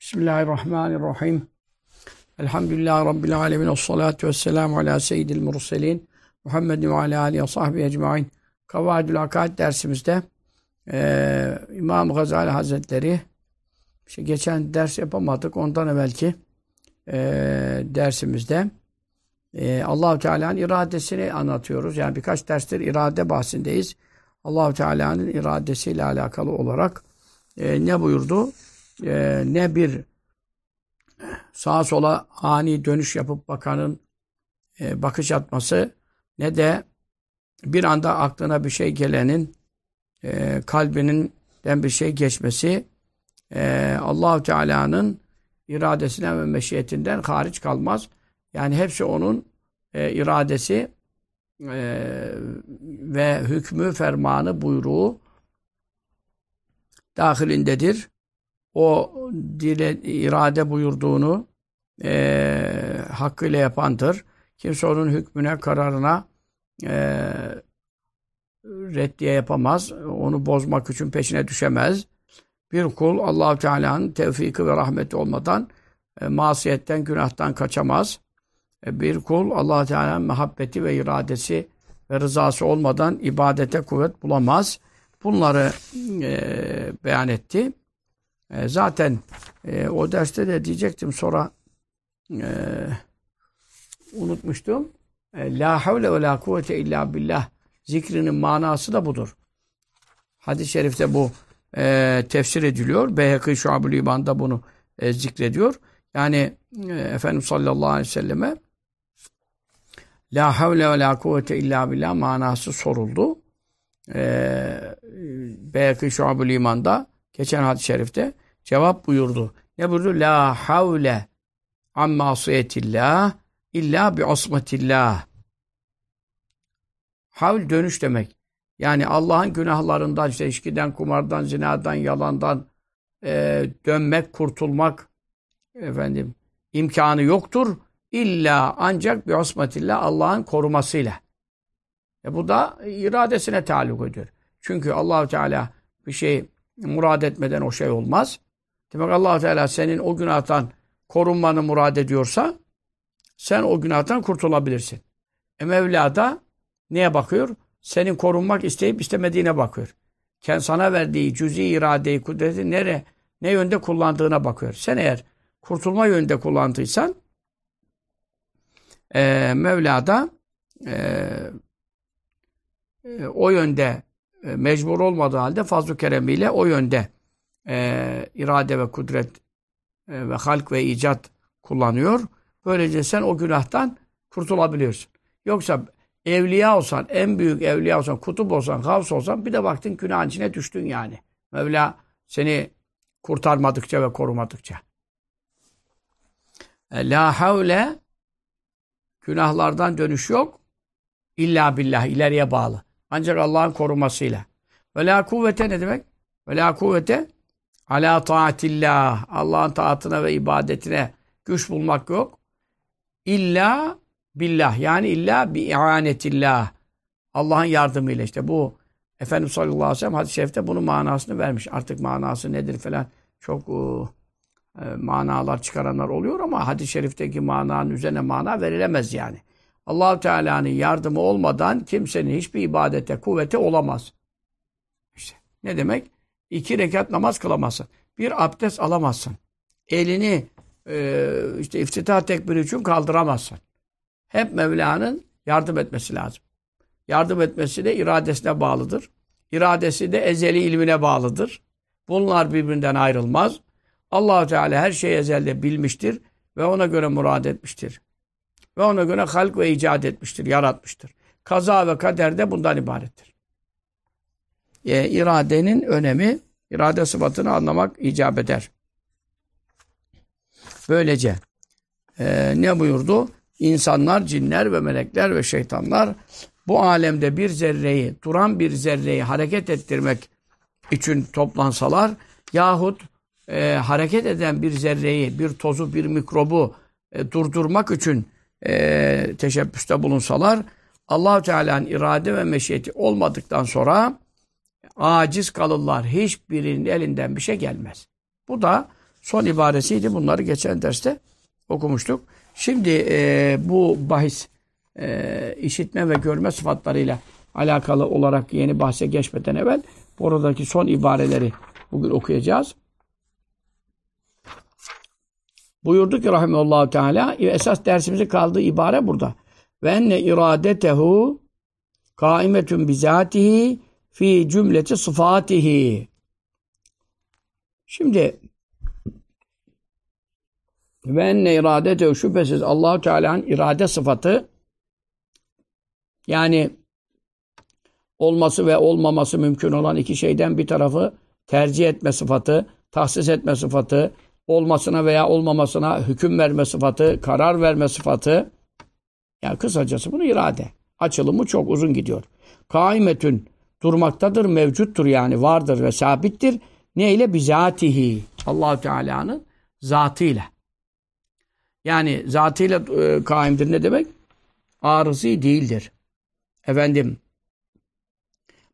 Bismillahirrahmanirrahim. Elhamdülillahi Rabbil alemin. Esselatu vesselamu ala seyyidil murselin. Muhammedin ve ala alihi ve sahbihi ecmain. Kavaidül Akaid dersimizde e, İmam Gazali Hazretleri işte geçen ders yapamadık. Ondan evvelki e, dersimizde e, Allahu Teala'nın iradesini anlatıyoruz. Yani birkaç derstir irade bahsindeyiz. Allahu Teala'nın iradesiyle alakalı olarak e, ne buyurdu? E, ne bir sağa sola ani dönüş yapıp bakanın e, bakış atması ne de bir anda aklına bir şey gelenin e, kalbininden bir şey geçmesi e, Allahu Teala'nın iradesinden ve meşiyetinden hariç kalmaz. Yani hepsi onun e, iradesi e, ve hükmü, fermanı, buyruğu dahilindedir. O dile irade buyurduğunu e, hakkıyla yapandır. Kimse onun hükmüne, kararına e, reddiye yapamaz. Onu bozmak için peşine düşemez. Bir kul allah Teala'nın tevfiki ve rahmeti olmadan e, masiyetten, günahtan kaçamaz. E, bir kul allah Teala'nın muhabbeti ve iradesi ve rızası olmadan ibadete kuvvet bulamaz. Bunları e, beyan etti. E, zaten e, o derste de diyecektim sonra e, unutmuştum. E, la havle ve la kuvvete illa billah zikrinin manası da budur. Hadis-i şerifte bu e, tefsir ediliyor. Beyhekî Şuab-ül İman'da bunu e, zikrediyor. Yani e, Efendimiz sallallahu aleyhi ve selleme La havle ve la kuvvete illa billah manası soruldu. Ee, Beyhekî Şuab-ül İman'da geçen hadis-i şerifte cevap buyurdu. Ne buyurdu? La havle an masiyetillah illa bi osmetillah. Havl dönüş demek. Yani Allah'ın günahlarından, işte içkiden, kumardan, zinadan, yalandan e, dönmek, kurtulmak efendim imkanı yoktur. İlla ancak bir osmetillah Allah'ın korumasıyla. E bu da iradesine taluk ediyor. Çünkü allah Teala bir şey murad etmeden o şey olmaz. Demek allah Teala senin o günahtan korunmanı murad ediyorsa sen o günahtan kurtulabilirsin. E Mevla da neye bakıyor? Senin korunmak isteyip istemediğine bakıyor. Kendi sana verdiği cüzi iradeyi, kudreti nere, ne yönde kullandığına bakıyor. Sen eğer kurtulma yönde kullandıysan e, Mevla da e, e, o yönde e, mecbur olmadığı halde fazl-ı keremiyle o yönde e, irade ve kudret e, ve halk ve icat kullanıyor. Böylece sen o günahtan kurtulabiliyorsun. Yoksa evliya olsan, en büyük evliya olsan, kutup olsan, havs olsan bir de baktın günahın içine düştün yani. Mevla seni kurtarmadıkça ve korumadıkça. E, la havle günahlardan dönüş yok. İlla billah ileriye bağlı. Ancak Allah'ın korumasıyla. Ve la kuvvete ne demek? Ve la kuvvete ala taatillah. Allah'ın taatına ve ibadetine güç bulmak yok. İlla billah. Yani illa bi ianetillah. Allah'ın yardımıyla işte bu Efendimiz sallallahu aleyhi ve sellem hadis-i şerifte bunun manasını vermiş. Artık manası nedir falan çok uh, e, manalar çıkaranlar oluyor ama hadis-i şerifteki mananın üzerine mana verilemez yani. Allah Teala'nın yardımı olmadan kimsenin hiçbir ibadete, kuvveti olamaz. İşte ne demek? İki rekat namaz kılamazsın. Bir abdest alamazsın. Elini e, işte iftitah tekbiri için kaldıramazsın. Hep Mevla'nın yardım etmesi lazım. Yardım etmesi de iradesine bağlıdır. İradesi de ezeli ilmine bağlıdır. Bunlar birbirinden ayrılmaz allah Teala her şeyi ezelde bilmiştir ve ona göre murad etmiştir. Ve ona göre halk ve icat etmiştir, yaratmıştır. Kaza ve kader de bundan ibarettir. E, iradenin önemi, irade sıfatını anlamak icap eder. Böylece e, ne buyurdu? İnsanlar, cinler ve melekler ve şeytanlar bu alemde bir zerreyi, duran bir zerreyi hareket ettirmek için toplansalar yahut e, hareket eden bir zerreyi, bir tozu, bir mikrobu e, durdurmak için e, teşebbüste bulunsalar allah Teala'nın irade ve meşiyeti olmadıktan sonra aciz kalırlar. Hiçbirinin elinden bir şey gelmez. Bu da son ibaresiydi. Bunları geçen derste okumuştuk. Şimdi e, bu bahis e, işitme ve görme sıfatlarıyla alakalı olarak yeni bahse geçmeden evvel oradaki son ibareleri bugün okuyacağız. Buyurdu ki rahimeullahu teala esas dersimizin kaldığı ibare burada. Ve enne iradetehu kaimetun bizatihi fi cümleti sıfatihi. Şimdi ve enne iradetehu şüphesiz Allahu Teala'nın irade sıfatı yani olması ve olmaması mümkün olan iki şeyden bir tarafı tercih etme sıfatı, tahsis etme sıfatı, olmasına veya olmamasına hüküm verme sıfatı, karar verme sıfatı. Yani kısacası bunu irade. Açılımı çok uzun gidiyor. Kaimetün durmaktadır, mevcuttur yani vardır ve sabittir. Neyle? Bizatihi. allah Teala'nın zatıyla. Yani zatıyla e, kaimdir ne demek? Arızi değildir. Efendim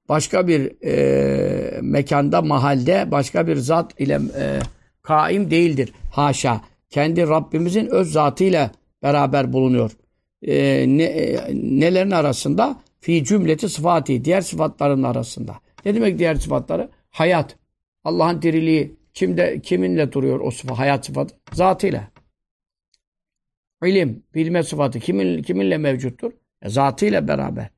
başka bir e, mekanda, mahalde başka bir zat ile e, kaim değildir. Haşa. Kendi Rabbimizin öz zatıyla beraber bulunuyor. E, ne, e, nelerin arasında? Fi cümleti sıfatı. Diğer sıfatların arasında. Ne demek diğer sıfatları? Hayat. Allah'ın diriliği. Kimde, kiminle duruyor o sıfat? Hayat sıfatı. Zatıyla. İlim, bilme sıfatı kimin, kiminle mevcuttur? E, zatıyla beraber.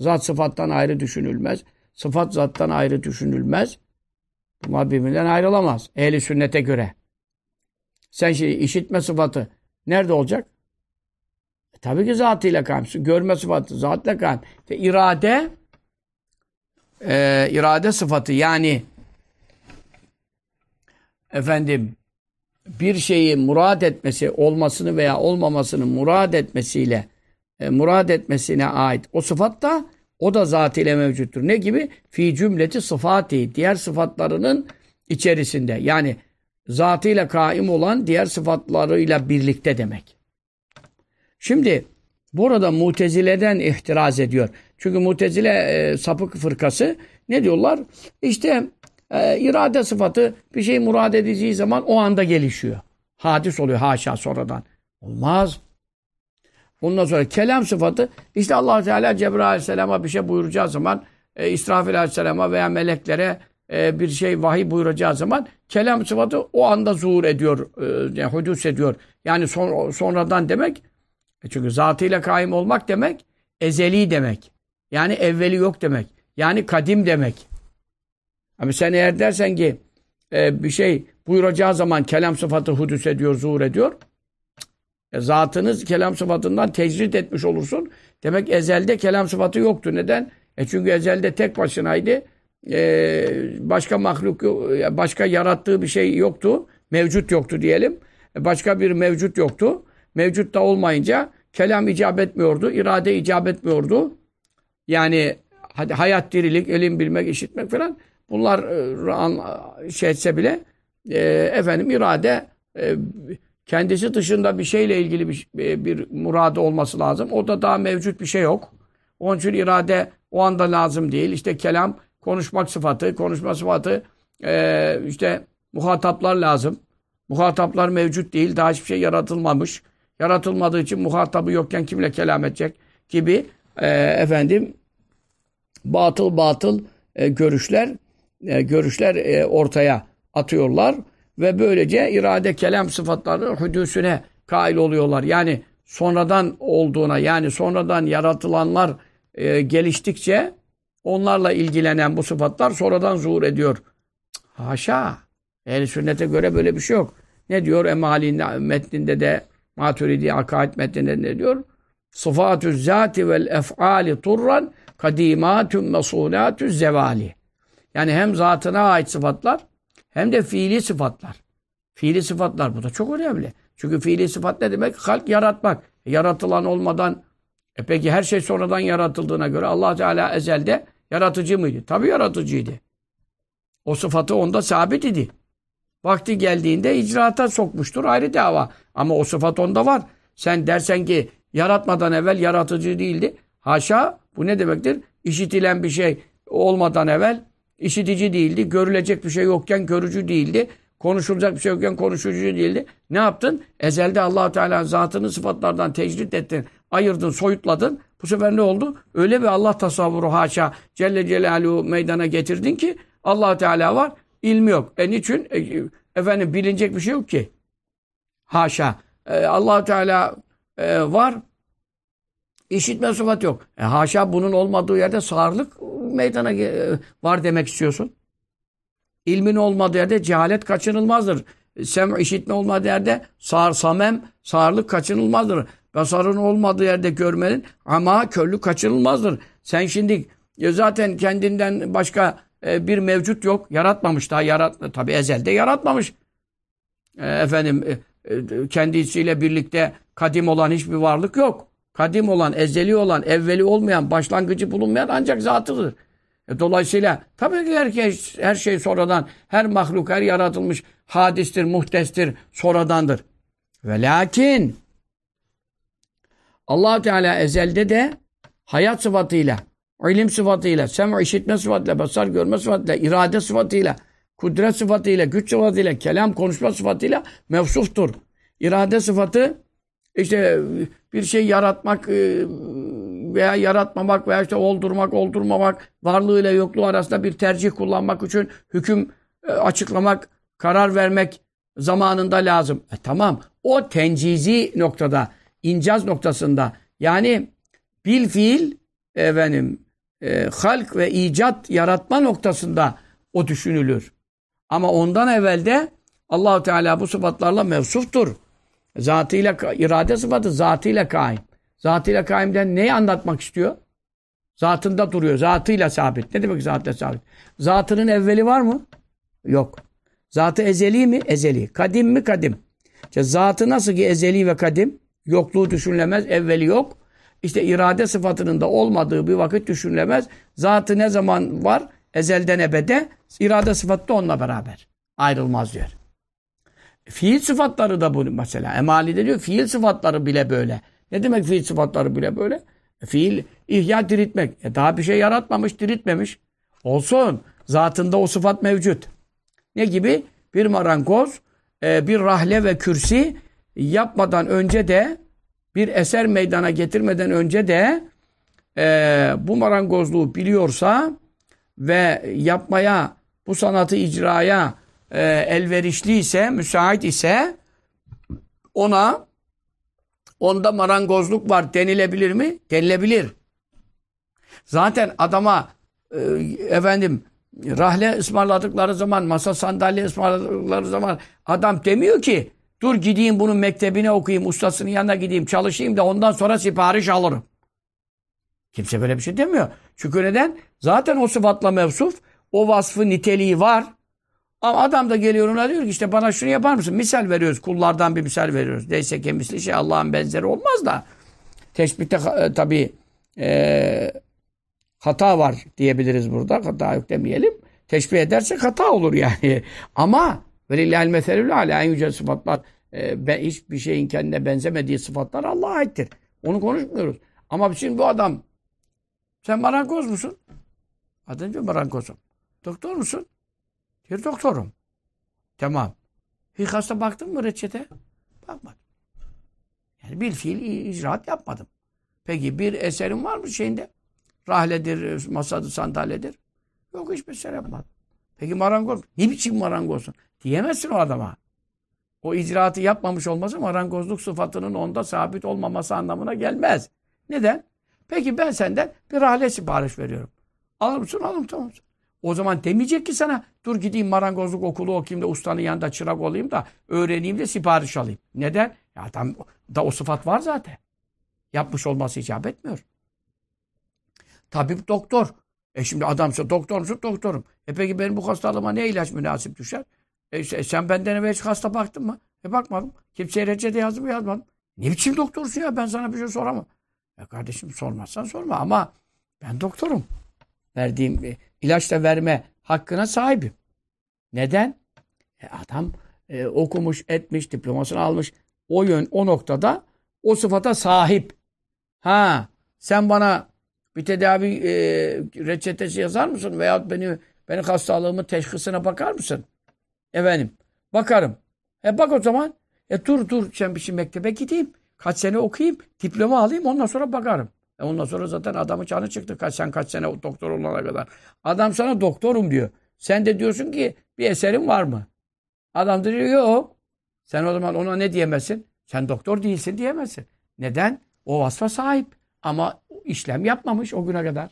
Zat sıfattan ayrı düşünülmez. Sıfat zattan ayrı düşünülmez. Bunlar birbirinden ayrılamaz. Ehli sünnete göre. Sen şimdi işitme sıfatı nerede olacak? E, tabii ki zatıyla kaimsin. Görme sıfatı zatla kaim. İşte irade e, irade sıfatı yani efendim bir şeyi murad etmesi, olmasını veya olmamasını murad etmesiyle e, murad etmesine ait o sıfat da o da zat ile mevcuttur. Ne gibi? Fi cümleti sıfati. Diğer sıfatlarının içerisinde. Yani zatıyla kaim olan diğer sıfatlarıyla birlikte demek. Şimdi burada mutezileden ihtiraz ediyor. Çünkü mutezile e, sapık fırkası ne diyorlar? İşte e, irade sıfatı bir şey murad edeceği zaman o anda gelişiyor. Hadis oluyor haşa sonradan. Olmaz. Ondan sonra kelam sıfatı işte allah Teala Cebrail Aleyhisselam'a bir şey buyuracağı zaman e, İsrafil Aleyhisselam'a veya meleklere e, bir şey vahiy buyuracağı zaman kelam sıfatı o anda zuhur ediyor, e, yani hudus ediyor. Yani son, sonradan demek e çünkü zatıyla kaim olmak demek ezeli demek. Yani evveli yok demek. Yani kadim demek. Ama sen eğer dersen ki e, bir şey buyuracağı zaman kelam sıfatı hudus ediyor, zuhur ediyor. E, zatınız kelam sıfatından tecrit etmiş olursun. Demek ezelde kelam sıfatı yoktu. Neden? E çünkü ezelde tek başınaydı. E, başka mahluk, başka yarattığı bir şey yoktu. Mevcut yoktu diyelim. E, başka bir mevcut yoktu. Mevcut da olmayınca kelam icap etmiyordu. irade icap etmiyordu. Yani hadi hayat, dirilik, ilim bilmek, işitmek falan bunlar e, şey etse bile e, efendim irade e, kendisi dışında bir şeyle ilgili bir, bir muradı olması lazım. O da daha mevcut bir şey yok. Onun için irade o anda lazım değil. İşte kelam, konuşmak sıfatı, konuşma sıfatı e, işte muhataplar lazım. Muhataplar mevcut değil. Daha hiçbir şey yaratılmamış. Yaratılmadığı için muhatabı yokken kimle kelam edecek gibi e, efendim batıl batıl e, görüşler e, görüşler e, ortaya atıyorlar ve böylece irade kelam sıfatlarının hüdüsüne kail oluyorlar. Yani sonradan olduğuna yani sonradan yaratılanlar e, geliştikçe onlarla ilgilenen bu sıfatlar sonradan zuhur ediyor. Haşa. Ehl-i sünnete göre böyle bir şey yok. Ne diyor Emali'nin metninde de Maturidi akaid metninde ne diyor? Sıfatü zati vel ef'ali turran kadimatun mesunatü zevali. Yani hem zatına ait sıfatlar hem de fiili sıfatlar. Fiili sıfatlar bu da çok önemli. Çünkü fiili sıfat ne demek? Halk yaratmak. Yaratılan olmadan e peki her şey sonradan yaratıldığına göre Allah Teala ezelde yaratıcı mıydı? Tabii yaratıcıydı. O sıfatı onda sabit idi. Vakti geldiğinde icraata sokmuştur ayrı dava. Ama o sıfat onda var. Sen dersen ki yaratmadan evvel yaratıcı değildi. Haşa bu ne demektir? İşitilen bir şey olmadan evvel işitici değildi. Görülecek bir şey yokken görücü değildi. konuşulacak bir şey yokken konuşucu değildi. Ne yaptın? Ezelde allah Teala zatını sıfatlardan tecrit ettin, ayırdın, soyutladın. Bu sefer ne oldu? Öyle bir Allah tasavvuru haşa Celle Celaluhu meydana getirdin ki allah Teala var, ilmi yok. E niçin? E, efendim bilinecek bir şey yok ki. Haşa. E, allah Teala e, var, işitme sıfat yok. E, haşa bunun olmadığı yerde sağırlık meydana e, var demek istiyorsun. İlmin olmadığı yerde cehalet kaçınılmazdır. Sem işitme olmadığı yerde sağır samem sağırlık kaçınılmazdır. Basarın olmadığı yerde görmenin ama körlük kaçınılmazdır. Sen şimdi ya zaten kendinden başka e, bir mevcut yok. Yaratmamış daha yarat tabi ezelde yaratmamış. E, efendim e, e, kendisiyle birlikte kadim olan hiçbir varlık yok. Kadim olan, ezeli olan, evveli olmayan, başlangıcı bulunmayan ancak zatıdır. E, dolayısıyla tabii ki herkes, her şey sonradan, her mahluk, her yaratılmış hadistir, muhtestir, sonradandır. Ve lakin allah Teala ezelde de hayat sıfatıyla, ilim sıfatıyla, sem işitme sıfatıyla, basar görme sıfatıyla, irade sıfatıyla, kudret sıfatıyla, güç sıfatıyla, kelam konuşma sıfatıyla mevsuftur. İrade sıfatı işte bir şey yaratmak e, veya yaratmamak veya işte oldurmak, oldurmamak, varlığıyla yokluğu arasında bir tercih kullanmak için hüküm e, açıklamak, karar vermek zamanında lazım. E tamam. O tencizi noktada, incaz noktasında yani bil fiil efendim e, halk ve icat yaratma noktasında o düşünülür. Ama ondan evvelde Allahu Teala bu sıfatlarla mevsuftur. Zatıyla irade sıfatı zatıyla kaim. Zatıyla kaimden neyi anlatmak istiyor? Zatında duruyor. Zatıyla sabit. Ne demek zatıyla sabit? Zatının evveli var mı? Yok. Zatı ezeli mi? Ezeli. Kadim mi? Kadim. İşte zatı nasıl ki ezeli ve kadim? Yokluğu düşünülemez, evveli yok. İşte irade sıfatının da olmadığı bir vakit düşünülemez. Zatı ne zaman var? Ezelden ebede. İrade sıfatı da onunla beraber. Ayrılmaz diyor. Fiil sıfatları da bu mesela. Emali'de diyor fiil sıfatları bile böyle. Ne demek fiil sıfatları bile böyle? E, fiil ihya diriltmek. E, daha bir şey yaratmamış, diriltmemiş. Olsun. Zatında o sıfat mevcut. Ne gibi? Bir marangoz, e, bir rahle ve kürsi yapmadan önce de bir eser meydana getirmeden önce de e, bu marangozluğu biliyorsa ve yapmaya, bu sanatı icraya e, elverişli ise, müsait ise ona onda marangozluk var denilebilir mi? Denilebilir. Zaten adama e, efendim rahle ısmarladıkları zaman, masa sandalye ısmarladıkları zaman adam demiyor ki dur gideyim bunun mektebine okuyayım, ustasının yanına gideyim, çalışayım da ondan sonra sipariş alırım. Kimse böyle bir şey demiyor. Çünkü neden? Zaten o sıfatla mevsuf, o vasfı niteliği var. Ama adam da geliyor ona diyor ki işte bana şunu yapar mısın? Misal veriyoruz. Kullardan bir misal veriyoruz. Neyse ki şey Allah'ın benzeri olmaz da. Teşbihte e, tabi e, hata var diyebiliriz burada. Hata yok demeyelim. Teşbih edersek hata olur yani. Ama velillahil meselül ala en yüce sıfatlar e, hiçbir şeyin kendine benzemediği sıfatlar Allah'a aittir. Onu konuşmuyoruz. Ama şimdi bu adam sen marangoz musun? Diyor marangozum. Doktor musun? Bir doktorum. Tamam. Hiç hasta baktın mı reçete? Bakmadım. Yani bir fiil icraat yapmadım. Peki bir eserim var mı şeyinde? Rahledir, masadır, sandalyedir. Yok hiçbir eser yapmadım. Peki marangoz. Ne biçim marangozsun? Diyemezsin o adama. O icraatı yapmamış olması marangozluk sıfatının onda sabit olmaması anlamına gelmez. Neden? Peki ben senden bir rahle sipariş veriyorum. Alır mısın? Alırım tamam. O zaman demeyecek ki sana dur gideyim marangozluk okulu okuyayım da ustanın yanında çırak olayım da öğreneyim de sipariş alayım. Neden? Ya adam da o sıfat var zaten. Yapmış olması icap etmiyor. Tabip doktor. E şimdi adamsa doktor musun? Doktorum. E peki benim bu hastalığıma ne ilaç münasip düşer? E sen benden evvel hasta baktın mı? E bakmadım. Kimseye reçete yazdım yazmadım. Ne biçim doktorsun ya ben sana bir şey soramam. Ya kardeşim sormazsan sorma ama ben doktorum. Verdiğim e, ilaçla verme hakkına sahibim. Neden? E adam e, okumuş, etmiş, diplomasını almış. O yön, o noktada o sıfata sahip. Ha, sen bana bir tedavi e, reçetesi yazar mısın? Veyahut beni, benim hastalığımın teşhisine bakar mısın? Efendim, Bakarım. E bak o zaman. E dur dur sen bir şey mektebe gideyim. Kaç sene okuyayım. Diploma alayım ondan sonra bakarım. E ondan sonra zaten adamın canı çıktı. Kaç sen kaç sene doktor olana kadar. Adam sana doktorum diyor. Sen de diyorsun ki bir eserin var mı? Adam diyor yok. Sen o zaman ona ne diyemezsin? Sen doktor değilsin diyemezsin. Neden? O vasfa sahip. Ama işlem yapmamış o güne kadar.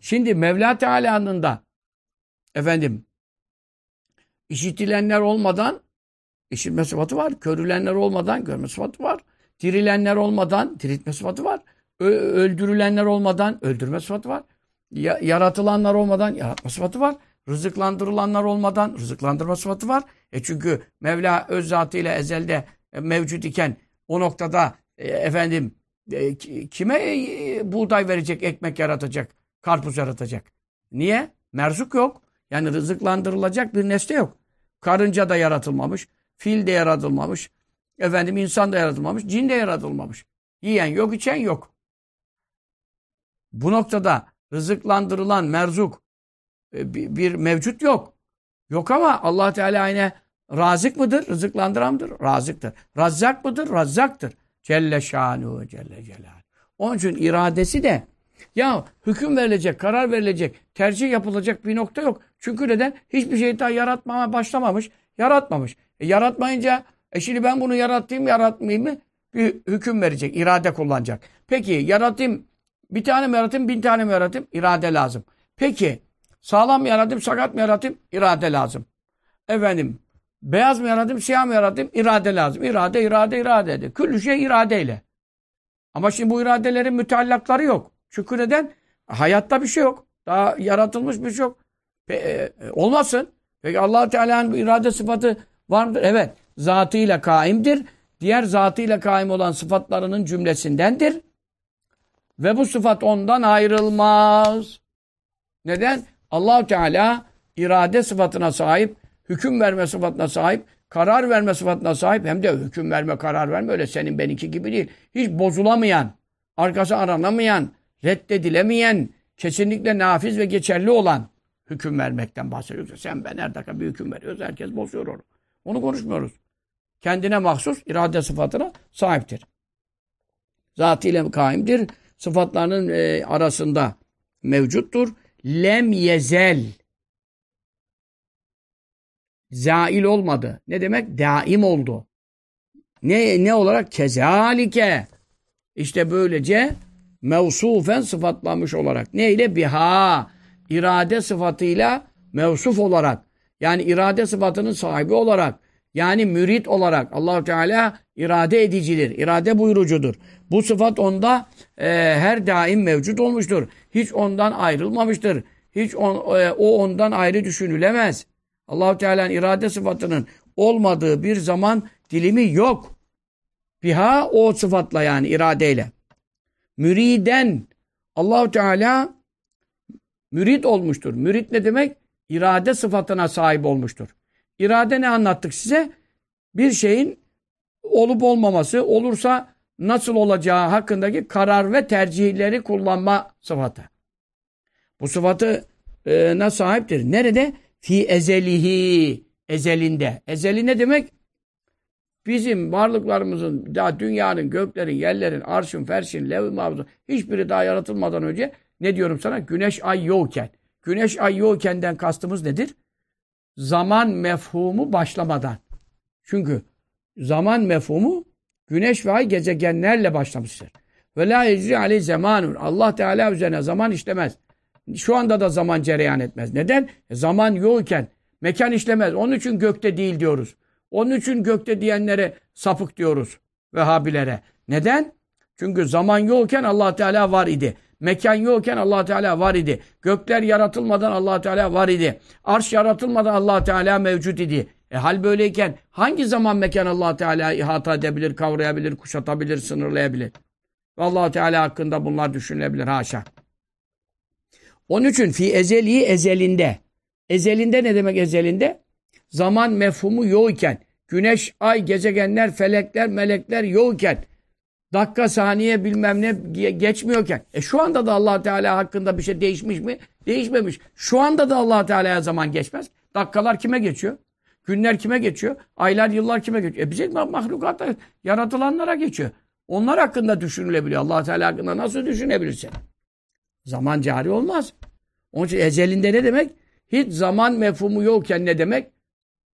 Şimdi Mevla Teala'nın da efendim işitilenler olmadan işitme sıfatı var. Körülenler olmadan görme sıfatı var. Dirilenler olmadan diriltme sıfatı var. Ö öldürülenler olmadan öldürme sıfatı var. Ya yaratılanlar olmadan yaratma sıfatı var. Rızıklandırılanlar olmadan rızıklandırma sıfatı var. E çünkü Mevla öz zatıyla ezelde e, mevcut iken o noktada e, efendim e, kime e, buğday verecek, ekmek yaratacak, karpuz yaratacak? Niye? Merzuk yok. Yani rızıklandırılacak bir nesne yok. Karınca da yaratılmamış, fil de yaratılmamış, efendim insan da yaratılmamış, cin de yaratılmamış. Yiyen yok, içen yok. Bu noktada rızıklandırılan merzuk e, bir mevcut yok. Yok ama Allah Teala yine razık mıdır? Rızıklandırandır. Razıktır. Razzak mıdır? Razzaktır. Celle şanu celle celal. Onun için iradesi de ya hüküm verilecek, karar verilecek, tercih yapılacak bir nokta yok. Çünkü neden? Hiçbir şey daha yaratmaya başlamamış, yaratmamış. E, yaratmayınca, e şimdi ben bunu yaratayım, yaratmayayım mı? Bir hüküm verecek, irade kullanacak. Peki yaratayım, bir tane mi yaratayım, bin tane mi yaratayım? İrade lazım. Peki sağlam mı yaratayım, sakat mı yaratayım? İrade lazım. Efendim, beyaz mı yaratayım, siyah mı yaratayım? İrade lazım. İrade, irade, irade. Küllü şey iradeyle. Ama şimdi bu iradelerin müteallakları yok. Çünkü neden? Hayatta bir şey yok. Daha yaratılmış bir şey yok. Pe e, olmasın. Peki allah Teala'nın irade sıfatı var mıdır? Evet. Zatıyla kaimdir. Diğer zatıyla kaim olan sıfatlarının cümlesindendir. Ve bu sıfat ondan ayrılmaz. Neden? allah Teala irade sıfatına sahip, hüküm verme sıfatına sahip, karar verme sıfatına sahip hem de hüküm verme, karar verme öyle senin benimki gibi değil. Hiç bozulamayan, arkası aranamayan, reddedilemeyen, kesinlikle nafiz ve geçerli olan hüküm vermekten bahsediyoruz. Sen ben her dakika bir hüküm veriyoruz. Herkes bozuyor onu. Onu konuşmuyoruz. Kendine mahsus irade sıfatına sahiptir. Zatıyla kaimdir. Sıfatlarının e, arasında mevcuttur. Lem yezel. Zail olmadı. Ne demek? Daim oldu. Ne, ne olarak? Kezalike. İşte böylece mevsufen sıfatlanmış olarak. Ne ile? Biha. irade sıfatıyla mevsuf olarak. Yani irade sıfatının sahibi olarak. Yani mürit olarak. allah Teala irade edicidir. irade buyurucudur. Bu sıfat onda e, her daim mevcut olmuştur. Hiç ondan ayrılmamıştır. Hiç on, e, o ondan ayrı düşünülemez. allah Teala'nın irade sıfatının olmadığı bir zaman dilimi yok. Biha o sıfatla yani iradeyle. Müriden Allahu Teala mürid olmuştur. Mürid ne demek? İrade sıfatına sahip olmuştur. İrade ne anlattık size? Bir şeyin olup olmaması, olursa nasıl olacağı hakkındaki karar ve tercihleri kullanma sıfatı. Bu sıfatı e, sahiptir? Nerede? Fi ezelihi. Ezelinde. Ezeli ne demek? Bizim varlıklarımızın, daha dünyanın, göklerin, yerlerin, arşın, ferşin, lev mavzu hiçbiri daha yaratılmadan önce ne diyorum sana? Güneş ay yokken. Güneş ay yokkenden kastımız nedir? Zaman mefhumu başlamadan. Çünkü zaman mefhumu güneş ve ay gezegenlerle başlamıştır. Ve la ecri aleyh zamanun. Allah Teala üzerine zaman işlemez. Şu anda da zaman cereyan etmez. Neden? E zaman yokken mekan işlemez. Onun için gökte değil diyoruz. Onun için gökte diyenlere sapık diyoruz. Vehhabilere. Neden? Çünkü zaman yokken allah Teala var idi. Mekan yokken allah Teala var idi. Gökler yaratılmadan allah Teala var idi. Arş yaratılmadan allah Teala mevcut idi. E hal böyleyken hangi zaman mekan allah Teala ihata edebilir, kavrayabilir, kuşatabilir, sınırlayabilir? allah Teala hakkında bunlar düşünülebilir. Haşa. Onun için fi ezeli ezelinde. Ezelinde ne demek ezelinde? Zaman mefhumu yokken, güneş, ay, gezegenler, felekler, melekler yokken, dakika, saniye bilmem ne geçmiyorken. E şu anda da allah Teala hakkında bir şey değişmiş mi? Değişmemiş. Şu anda da allah Teala'ya zaman geçmez. Dakikalar kime geçiyor? Günler kime geçiyor? Aylar, yıllar kime geçiyor? E bize mahlukat yaratılanlara geçiyor. Onlar hakkında düşünülebiliyor. allah Teala hakkında nasıl düşünebilirsin? Zaman cari olmaz. Onun için ezelinde ne demek? Hiç zaman mefhumu yokken ne demek?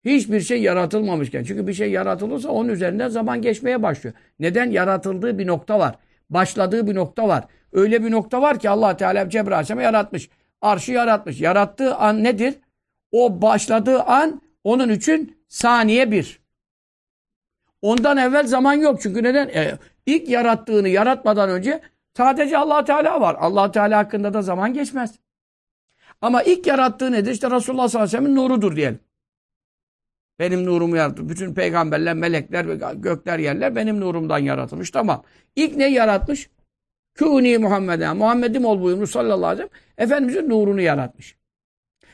Hiçbir şey yaratılmamışken. Çünkü bir şey yaratılırsa onun üzerinden zaman geçmeye başlıyor. Neden? Yaratıldığı bir nokta var. Başladığı bir nokta var. Öyle bir nokta var ki allah Teala Cebrail Aleyhisselam'ı yaratmış. Arşı yaratmış. Yarattığı an nedir? O başladığı an onun için saniye bir. Ondan evvel zaman yok. Çünkü neden? E, ilk yarattığını yaratmadan önce sadece allah Teala var. allah Teala hakkında da zaman geçmez. Ama ilk yarattığı nedir? İşte Resulullah sallallahu aleyhi ve sellem'in nurudur diyelim. Benim nurumu yarattı. Bütün peygamberler, melekler gökler yerler benim nurumdan yaratılmış. Tamam. İlk ne yaratmış? Kûni Muhammed'e. Muhammed'im ol buyurmuş sallallahu aleyhi ve sellem. Efendimizin nurunu yaratmış.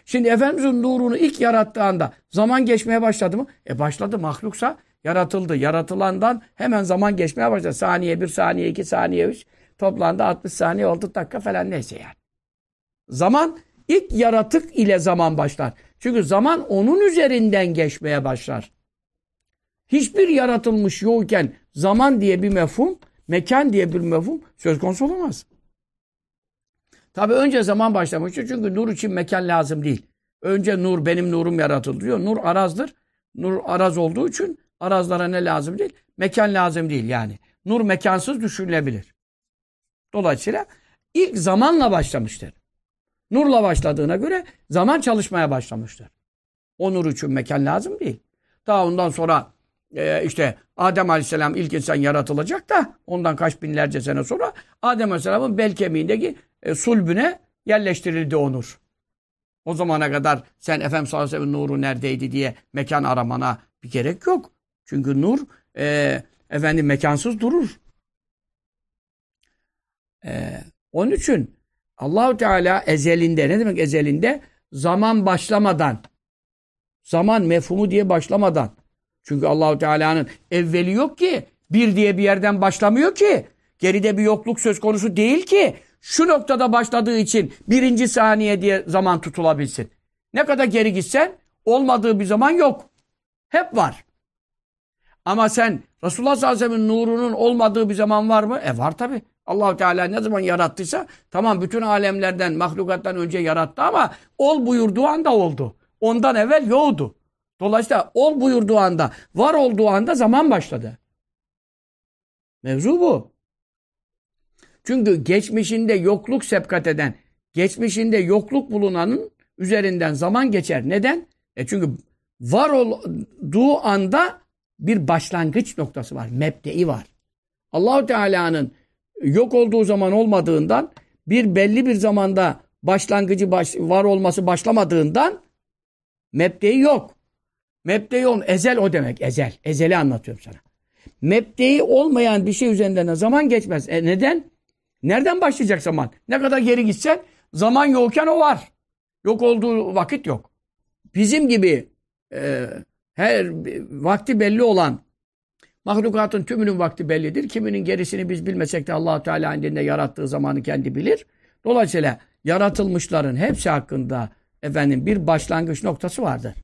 Şimdi Efendimizin nurunu ilk yarattığı anda zaman geçmeye başladı mı? E başladı. Mahluksa yaratıldı. Yaratılandan hemen zaman geçmeye başladı. Saniye bir, saniye iki, saniye üç. Toplandı 60 saniye oldu dakika falan neyse yani. Zaman ilk yaratık ile zaman başlar. Çünkü zaman onun üzerinden geçmeye başlar. Hiçbir yaratılmış yokken zaman diye bir mefhum, mekan diye bir mefhum söz konusu olamaz. Tabi önce zaman başlamış çünkü nur için mekan lazım değil. Önce nur benim nurum yaratıldı diyor. Nur arazdır. Nur araz olduğu için arazlara ne lazım değil? Mekan lazım değil yani. Nur mekansız düşünülebilir. Dolayısıyla ilk zamanla başlamıştır. Nurla başladığına göre zaman çalışmaya başlamıştır. O nur için mekan lazım değil. Daha ondan sonra e, işte Adem Aleyhisselam ilk insan yaratılacak da ondan kaç binlerce sene sonra Adem Aleyhisselam'ın bel kemiğindeki e, sulbüne yerleştirildi o nur. O zamana kadar sen Efendimiz sallallahu aleyhi ve sellem nuru neredeydi diye mekan aramana bir gerek yok. Çünkü nur e, efendim mekansız durur. E, onun için Allahu Teala ezelinde ne demek ezelinde? Zaman başlamadan zaman mefhumu diye başlamadan çünkü Allahu Teala'nın evveli yok ki bir diye bir yerden başlamıyor ki geride bir yokluk söz konusu değil ki şu noktada başladığı için birinci saniye diye zaman tutulabilsin. Ne kadar geri gitsen olmadığı bir zaman yok. Hep var. Ama sen Resulullah sallallahu aleyhi ve sellem'in nurunun olmadığı bir zaman var mı? E var tabi. Allahu Teala ne zaman yarattıysa tamam bütün alemlerden, mahlukattan önce yarattı ama ol buyurduğu anda oldu. Ondan evvel yoktu. Dolayısıyla ol buyurduğu anda, var olduğu anda zaman başladı. Mevzu bu. Çünkü geçmişinde yokluk sepkat eden, geçmişinde yokluk bulunanın üzerinden zaman geçer. Neden? E çünkü var olduğu anda bir başlangıç noktası var. Mebdei var. Allahu Teala'nın yok olduğu zaman olmadığından bir belli bir zamanda başlangıcı baş, var olması başlamadığından mebdei yok. Mebdei on ezel o demek. Ezel. Ezeli anlatıyorum sana. Mebdei olmayan bir şey üzerinden zaman geçmez. E neden? Nereden başlayacak zaman? Ne kadar geri gitsen zaman yokken o var. Yok olduğu vakit yok. Bizim gibi e, her vakti belli olan Mahlukatın tümünün vakti bellidir. Kiminin gerisini biz bilmesek de allah Teala indinde yarattığı zamanı kendi bilir. Dolayısıyla yaratılmışların hepsi hakkında efendim bir başlangıç noktası vardır.